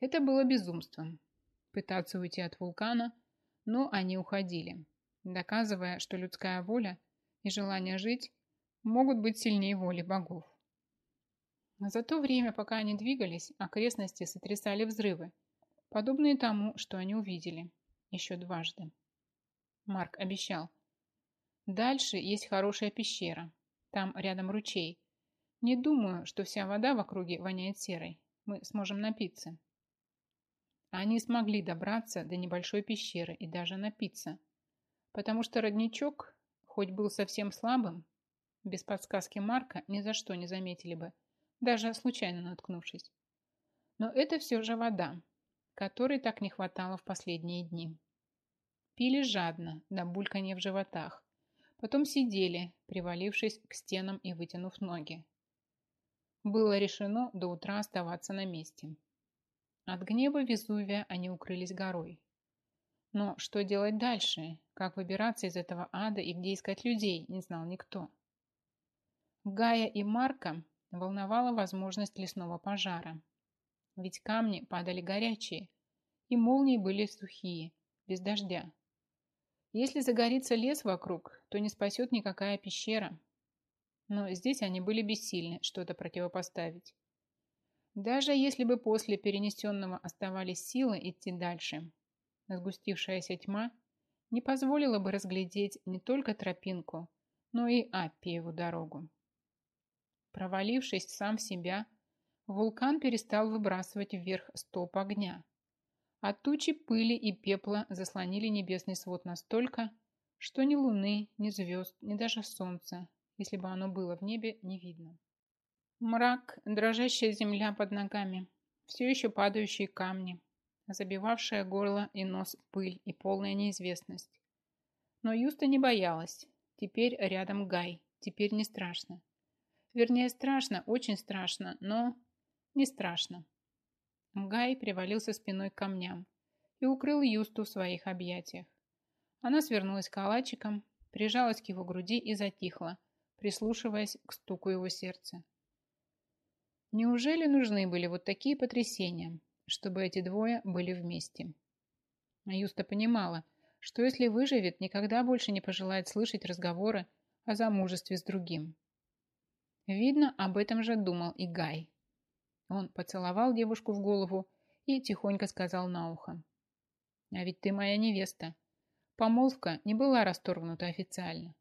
Это было безумством – пытаться уйти от вулкана, но они уходили, доказывая, что людская воля и желание жить могут быть сильнее воли богов. За то время, пока они двигались, окрестности сотрясали взрывы, подобные тому, что они увидели, еще дважды. Марк обещал. Дальше есть хорошая пещера. Там рядом ручей. Не думаю, что вся вода в округе воняет серой. Мы сможем напиться. Они смогли добраться до небольшой пещеры и даже напиться, потому что родничок, хоть был совсем слабым, без подсказки Марка ни за что не заметили бы, даже случайно наткнувшись. Но это все же вода, которой так не хватало в последние дни. Пили жадно, до бульканья в животах. Потом сидели, привалившись к стенам и вытянув ноги. Было решено до утра оставаться на месте. От гнева Везувия они укрылись горой. Но что делать дальше? Как выбираться из этого ада и где искать людей, не знал никто. Гая и Марка волновала возможность лесного пожара. Ведь камни падали горячие, и молнии были сухие, без дождя. Если загорится лес вокруг, то не спасет никакая пещера. Но здесь они были бессильны что-то противопоставить. Даже если бы после перенесенного оставались силы идти дальше, сгустившаяся тьма не позволила бы разглядеть не только тропинку, но и Аппиеву дорогу. Провалившись сам в себя, вулкан перестал выбрасывать вверх столб огня, а тучи пыли и пепла заслонили небесный свод настолько, что ни луны, ни звезд, ни даже солнца, если бы оно было в небе, не видно. Мрак, дрожащая земля под ногами, все еще падающие камни, забивавшая горло и нос пыль и полная неизвестность. Но Юста не боялась. Теперь рядом Гай. Теперь не страшно. Вернее, страшно, очень страшно, но не страшно. Гай привалился спиной к камням и укрыл Юсту в своих объятиях. Она свернулась калачиком, прижалась к его груди и затихла, прислушиваясь к стуку его сердца. Неужели нужны были вот такие потрясения, чтобы эти двое были вместе? Юста понимала, что если выживет, никогда больше не пожелает слышать разговоры о замужестве с другим. Видно, об этом же думал и Гай. Он поцеловал девушку в голову и тихонько сказал на ухо. «А ведь ты моя невеста. Помолвка не была расторгнута официально».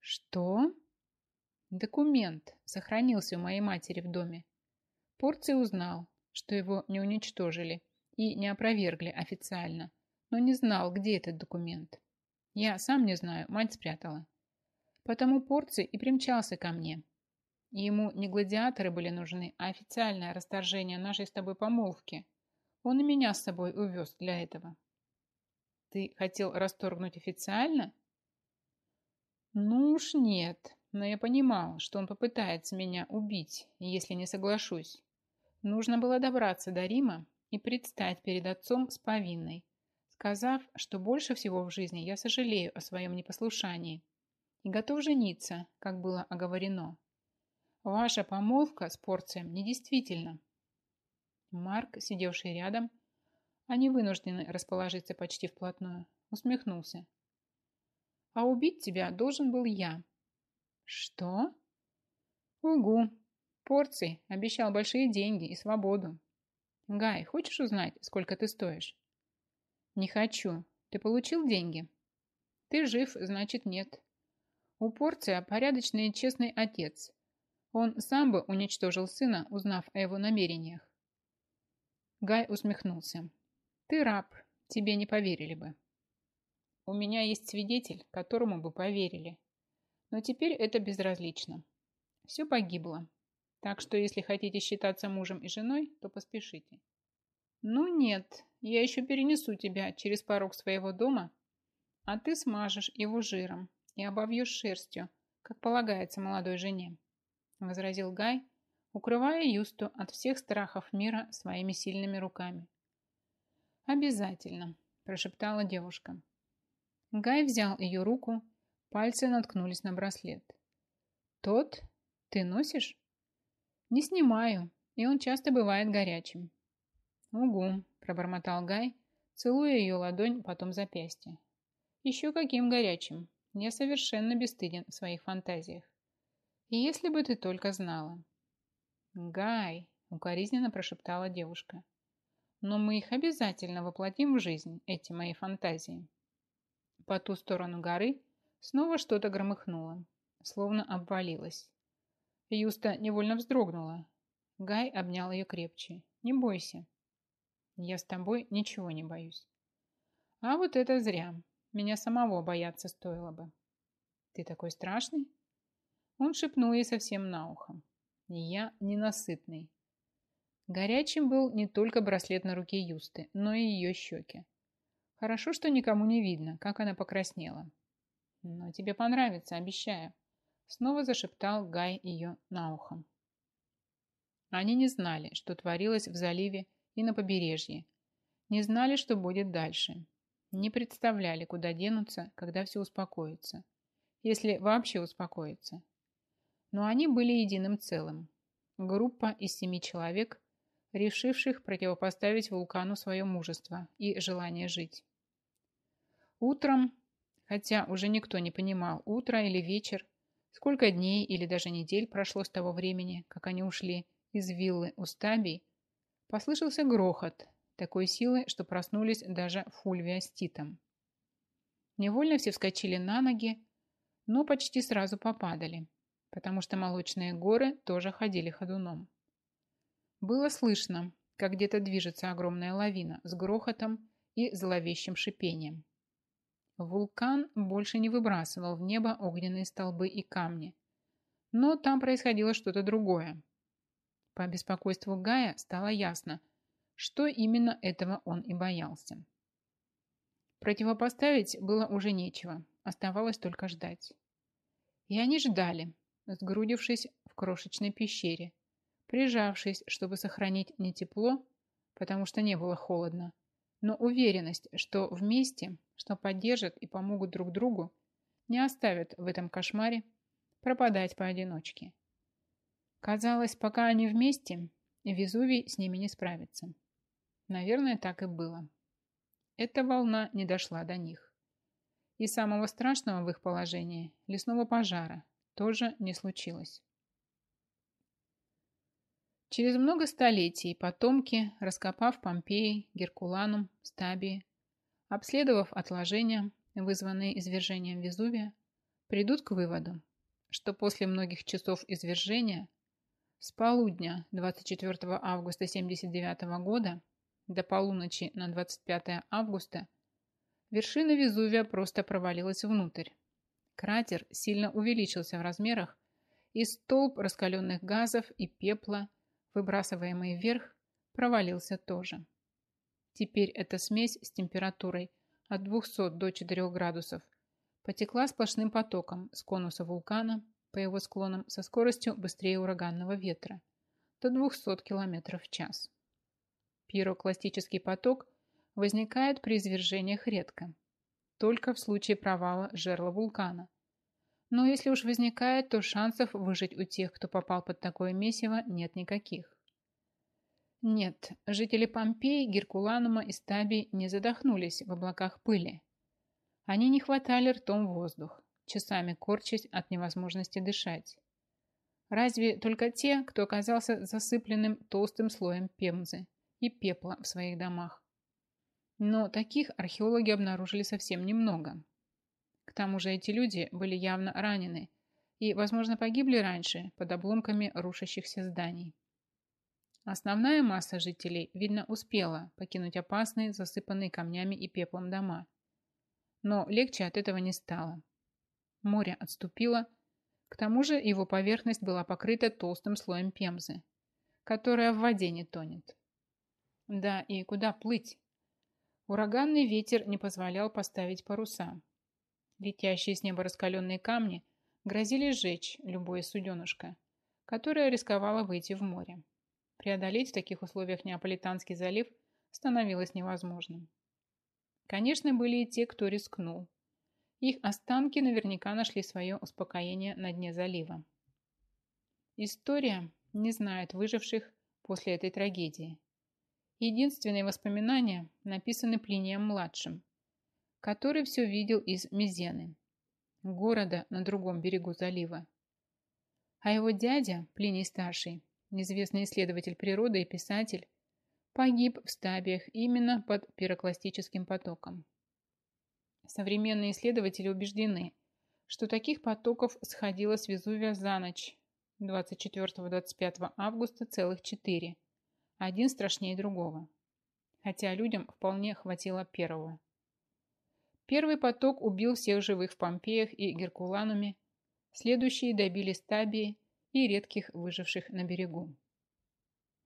«Что?» Документ сохранился у моей матери в доме. Порций узнал, что его не уничтожили и не опровергли официально, но не знал, где этот документ. Я сам не знаю, мать спрятала. Потому Порций и примчался ко мне. Ему не гладиаторы были нужны, а официальное расторжение нашей с тобой помолвки. Он и меня с собой увез для этого. Ты хотел расторгнуть официально? Ну уж нет, но я понимал, что он попытается меня убить, если не соглашусь. Нужно было добраться до Рима и предстать перед отцом с повинной, сказав, что больше всего в жизни я сожалею о своем непослушании и готов жениться, как было оговорено. Ваша помолвка с порцием недействительна. Марк, сидевший рядом, они вынуждены расположиться почти вплотную, усмехнулся. А убить тебя должен был я, что? Угу. Порций обещал большие деньги и свободу. Гай, хочешь узнать, сколько ты стоишь? Не хочу. Ты получил деньги? Ты жив, значит нет. У Порция порядочный и честный отец. Он сам бы уничтожил сына, узнав о его намерениях. Гай усмехнулся. Ты раб, тебе не поверили бы. У меня есть свидетель, которому бы поверили. Но теперь это безразлично. Все погибло. Так что если хотите считаться мужем и женой, то поспешите. Ну нет, я еще перенесу тебя через порог своего дома, а ты смажешь его жиром и обовьешь шерстью, как полагается молодой жене, возразил Гай, укрывая Юсту от всех страхов мира своими сильными руками. «Обязательно», – прошептала девушка. Гай взял ее руку Пальцы наткнулись на браслет. «Тот? Ты носишь?» «Не снимаю, и он часто бывает горячим». «Угу», – пробормотал Гай, целуя ее ладонь, потом запястье. «Еще каким горячим. Я совершенно бесстыден в своих фантазиях. Если бы ты только знала». «Гай», – укоризненно прошептала девушка. «Но мы их обязательно воплотим в жизнь, эти мои фантазии». По ту сторону горы Снова что-то громыхнуло, словно обвалилось. Юста невольно вздрогнула. Гай обнял ее крепче. «Не бойся. Я с тобой ничего не боюсь». «А вот это зря. Меня самого бояться стоило бы». «Ты такой страшный?» Он шепнул ей совсем на ухо. «Я ненасытный». Горячим был не только браслет на руке Юсты, но и ее щеки. Хорошо, что никому не видно, как она покраснела. «Но тебе понравится, обещаю», — снова зашептал Гай ее на ухо. Они не знали, что творилось в заливе и на побережье, не знали, что будет дальше, не представляли, куда денутся, когда все успокоится, если вообще успокоится. Но они были единым целым. Группа из семи человек, решивших противопоставить вулкану свое мужество и желание жить. Утром хотя уже никто не понимал, утро или вечер, сколько дней или даже недель прошло с того времени, как они ушли из виллы у Стабий, послышался грохот, такой силы, что проснулись даже Фульвия с Титом. Невольно все вскочили на ноги, но почти сразу попадали, потому что молочные горы тоже ходили ходуном. Было слышно, как где-то движется огромная лавина с грохотом и зловещим шипением. Вулкан больше не выбрасывал в небо огненные столбы и камни, но там происходило что-то другое. По беспокойству Гая стало ясно, что именно этого он и боялся. Противопоставить было уже нечего, оставалось только ждать. И они ждали, сгрудившись в крошечной пещере, прижавшись, чтобы сохранить не тепло, потому что не было холодно, но уверенность, что вместе, что поддержат и помогут друг другу, не оставят в этом кошмаре пропадать поодиночке. Казалось, пока они вместе, Везувий с ними не справится. Наверное, так и было. Эта волна не дошла до них. И самого страшного в их положении, лесного пожара, тоже не случилось. Через много столетий потомки, раскопав Помпеи, Геркуланум, Стабии, обследовав отложения, вызванные извержением Везувия, придут к выводу, что после многих часов извержения с полудня 24 августа 79 года до полуночи на 25 августа вершина Везувия просто провалилась внутрь. Кратер сильно увеличился в размерах, и столб раскаленных газов и пепла, выбрасываемый вверх, провалился тоже. Теперь эта смесь с температурой от 200 до 4 градусов потекла сплошным потоком с конуса вулкана по его склонам со скоростью быстрее ураганного ветра до 200 км в час. Пирокластический поток возникает при извержениях редко, только в случае провала жерла вулкана. Но если уж возникает, то шансов выжить у тех, кто попал под такое месиво, нет никаких. Нет, жители Помпеи, Геркуланума и Стаби не задохнулись в облаках пыли. Они не хватали ртом воздух, часами корчась от невозможности дышать. Разве только те, кто оказался засыпленным толстым слоем пемзы и пепла в своих домах. Но таких археологи обнаружили совсем немного. К тому же эти люди были явно ранены и, возможно, погибли раньше под обломками рушащихся зданий. Основная масса жителей, видно, успела покинуть опасные, засыпанные камнями и пеплом дома. Но легче от этого не стало. Море отступило, к тому же его поверхность была покрыта толстым слоем пемзы, которая в воде не тонет. Да, и куда плыть? Ураганный ветер не позволял поставить паруса. Летящие с неба раскаленные камни грозили сжечь любое суденышко, которое рисковало выйти в море. Преодолеть в таких условиях Неаполитанский залив становилось невозможным. Конечно, были и те, кто рискнул. Их останки наверняка нашли свое успокоение на дне залива. История не знает выживших после этой трагедии. Единственные воспоминания написаны Плинием-младшим, который все видел из Мизены, города на другом берегу залива. А его дядя, Плиний-старший, неизвестный исследователь природы и писатель, погиб в стабиях именно под пирокластическим потоком. Современные исследователи убеждены, что таких потоков сходило с Везувия за ночь 24-25 августа целых четыре – один страшнее другого. Хотя людям вполне хватило первого. Первый поток убил всех живых в Помпеях и Геркулануме, следующие добили стабии и редких выживших на берегу.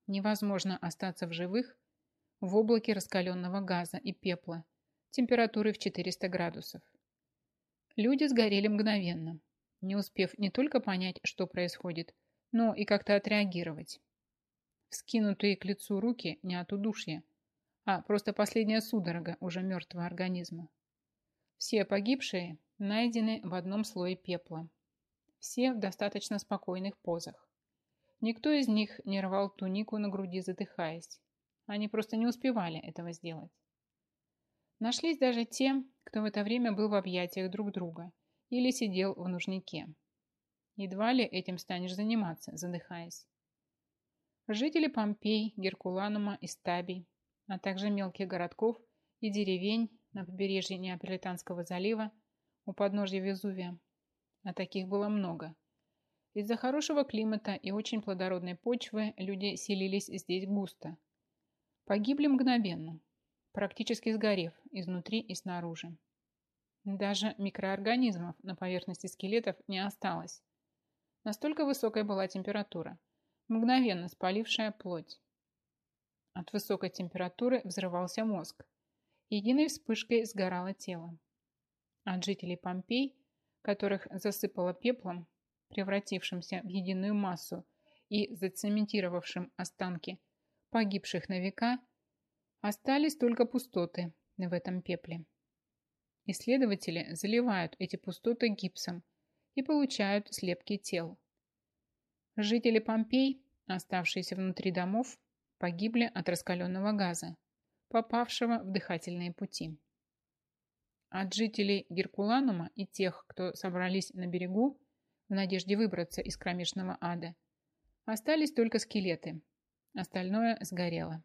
Невозможно остаться в живых в облаке раскаленного газа и пепла температурой в 400 градусов. Люди сгорели мгновенно, не успев не только понять, что происходит, но и как-то отреагировать. Скинутые к лицу руки не от удушья, а просто последняя судорога уже мертвого организма. Все погибшие найдены в одном слое пепла. Все в достаточно спокойных позах. Никто из них не рвал тунику на груди, задыхаясь. Они просто не успевали этого сделать. Нашлись даже те, кто в это время был в объятиях друг друга или сидел в нужнике. Едва ли этим станешь заниматься, задыхаясь. Жители Помпей, Геркуланума и Стабий, а также мелких городков и деревень на побережье Неаполитанского залива у подножья Везувия, а таких было много. Из-за хорошего климата и очень плодородной почвы люди селились здесь густо. Погибли мгновенно, практически сгорев изнутри и снаружи. Даже микроорганизмов на поверхности скелетов не осталось. Настолько высокая была температура, мгновенно спалившая плоть. От высокой температуры взрывался мозг. Единой вспышкой сгорало тело. От жителей Помпей, которых засыпало пеплом, превратившимся в единую массу и зацементировавшим останки погибших на века, остались только пустоты в этом пепле. Исследователи заливают эти пустоты гипсом и получают слепки тел. Жители Помпей, оставшиеся внутри домов, погибли от раскаленного газа, попавшего в дыхательные пути. От жителей Геркуланума и тех, кто собрались на берегу в надежде выбраться из кромешного ада, остались только скелеты, остальное сгорело.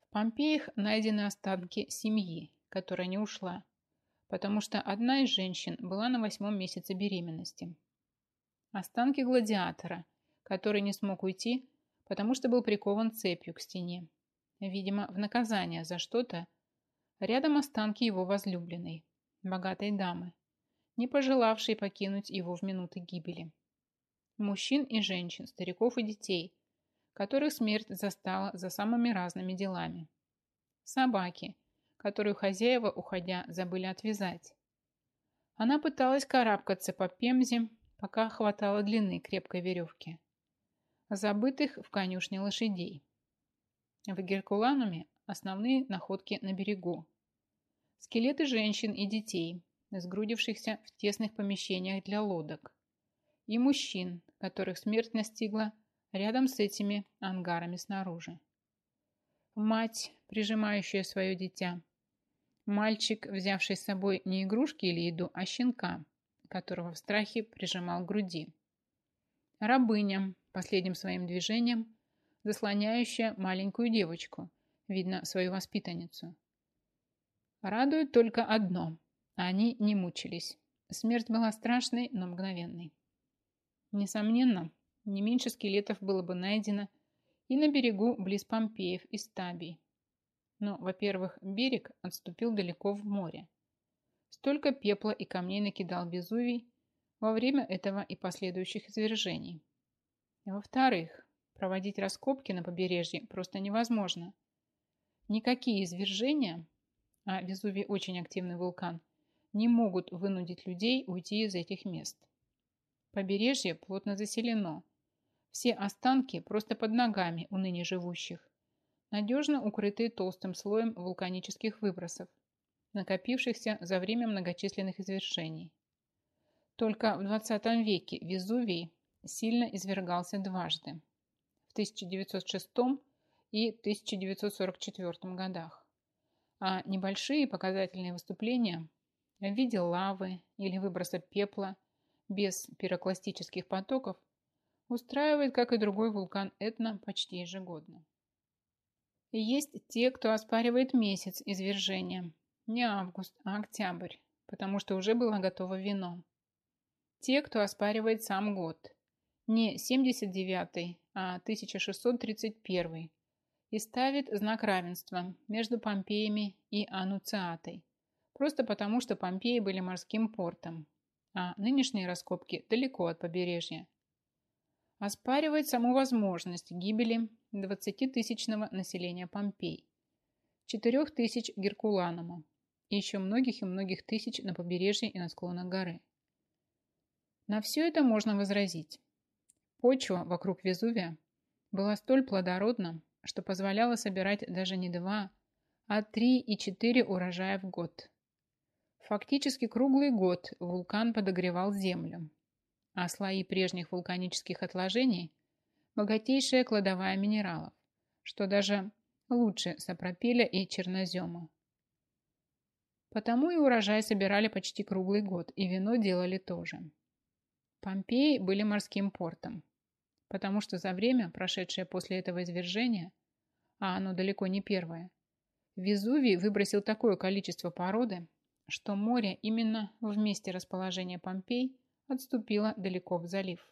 В Помпеях найдены останки семьи, которая не ушла, потому что одна из женщин была на восьмом месяце беременности. Останки гладиатора, который не смог уйти, потому что был прикован цепью к стене. Видимо, в наказание за что-то. Рядом останки его возлюбленной, богатой дамы, не пожелавшей покинуть его в минуты гибели. Мужчин и женщин, стариков и детей, которых смерть застала за самыми разными делами. Собаки, которую хозяева, уходя, забыли отвязать. Она пыталась карабкаться по пемзе, пока хватало длины крепкой веревки. Забытых в конюшне лошадей. В Геркулануме основные находки на берегу. Скелеты женщин и детей, сгрудившихся в тесных помещениях для лодок. И мужчин, которых смерть настигла рядом с этими ангарами снаружи. Мать, прижимающая свое дитя, Мальчик, взявший с собой не игрушки или еду, а щенка, которого в страхе прижимал к груди. Рабыня, последним своим движением, заслоняющая маленькую девочку, видно, свою воспитанницу. Радует только одно – они не мучились. Смерть была страшной, но мгновенной. Несомненно, не меньше скелетов было бы найдено и на берегу близ Помпеев и Стабий, но, во-первых, берег отступил далеко в море. Столько пепла и камней накидал Везувий во время этого и последующих извержений. Во-вторых, проводить раскопки на побережье просто невозможно. Никакие извержения, а Везувий очень активный вулкан, не могут вынудить людей уйти из этих мест. Побережье плотно заселено. Все останки просто под ногами у ныне живущих надежно укрытые толстым слоем вулканических выбросов, накопившихся за время многочисленных извержений. Только в 20 веке Везувий сильно извергался дважды – в 1906 и 1944 годах, а небольшие показательные выступления в виде лавы или выброса пепла без пирокластических потоков устраивает, как и другой вулкан Этна, почти ежегодно. Есть те, кто оспаривает месяц извержения. Не август, а октябрь, потому что уже было готово вино. Те, кто оспаривает сам год. Не 79 а 1631 и ставит знак равенства между Помпеями и Ануциатой, просто потому что Помпеи были морским портом, а нынешние раскопки далеко от побережья. Оспаривает саму возможность гибели 20-тысячного населения Помпей, 4 тысяч Геркуланума и еще многих и многих тысяч на побережье и на склонах горы. На все это можно возразить. Почва вокруг Везувия была столь плодородна, что позволяла собирать даже не два, а три и четыре урожая в год. Фактически круглый год вулкан подогревал землю, а слои прежних вулканических отложений – богатейшая кладовая минералов, что даже лучше сапропеля и чернозема. Потому и урожай собирали почти круглый год, и вино делали тоже. Помпеи были морским портом, потому что за время, прошедшее после этого извержения, а оно далеко не первое, Везувий выбросил такое количество породы, что море именно в месте расположения Помпей отступило далеко в залив.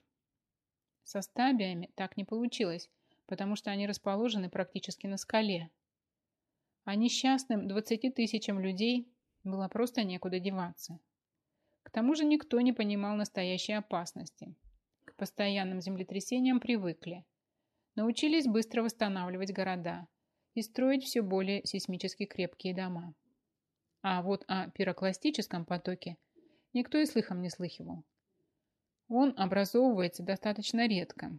Со стабиями так не получилось, потому что они расположены практически на скале. А несчастным 20 тысячам людей было просто некуда деваться. К тому же никто не понимал настоящей опасности. К постоянным землетрясениям привыкли. Научились быстро восстанавливать города и строить все более сейсмически крепкие дома. А вот о пирокластическом потоке никто и слыхом не слыхивал. Он образовывается достаточно редко,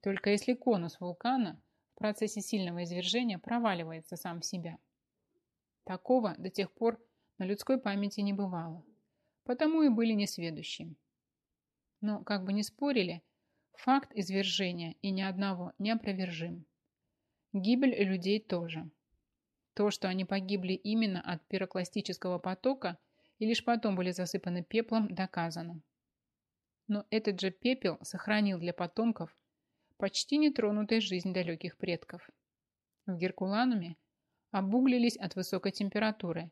только если конус вулкана в процессе сильного извержения проваливается сам в себя. Такого до тех пор на людской памяти не бывало, потому и были несведущими. Но, как бы ни спорили, факт извержения и ни одного неопровержим. Гибель людей тоже. То, что они погибли именно от пирокластического потока и лишь потом были засыпаны пеплом, доказано но этот же пепел сохранил для потомков почти нетронутой жизнь далеких предков. В Геркулануме обуглились от высокой температуры,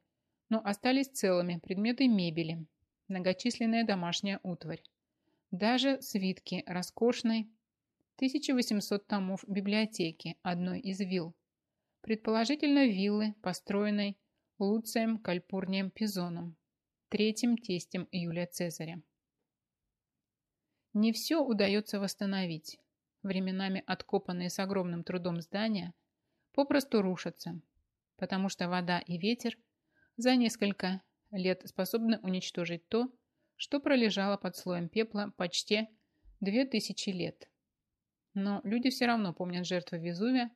но остались целыми предметы мебели, многочисленная домашняя утварь, даже свитки роскошной 1800 томов библиотеки одной из вилл, предположительно виллы, построенной Луцием Кальпурнием Пизоном, третьим тестем Юлия Цезаря. Не все удается восстановить. Временами откопанные с огромным трудом здания попросту рушатся, потому что вода и ветер за несколько лет способны уничтожить то, что пролежало под слоем пепла почти две тысячи лет. Но люди все равно помнят жертвы Везувия,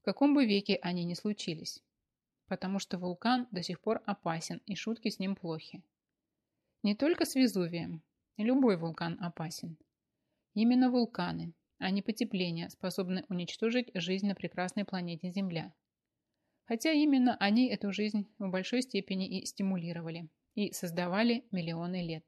в каком бы веке они ни случились, потому что вулкан до сих пор опасен и шутки с ним плохи. Не только с Везувием, Любой вулкан опасен. Именно вулканы, а не потепление, способны уничтожить жизнь на прекрасной планете Земля. Хотя именно они эту жизнь в большой степени и стимулировали, и создавали миллионы лет.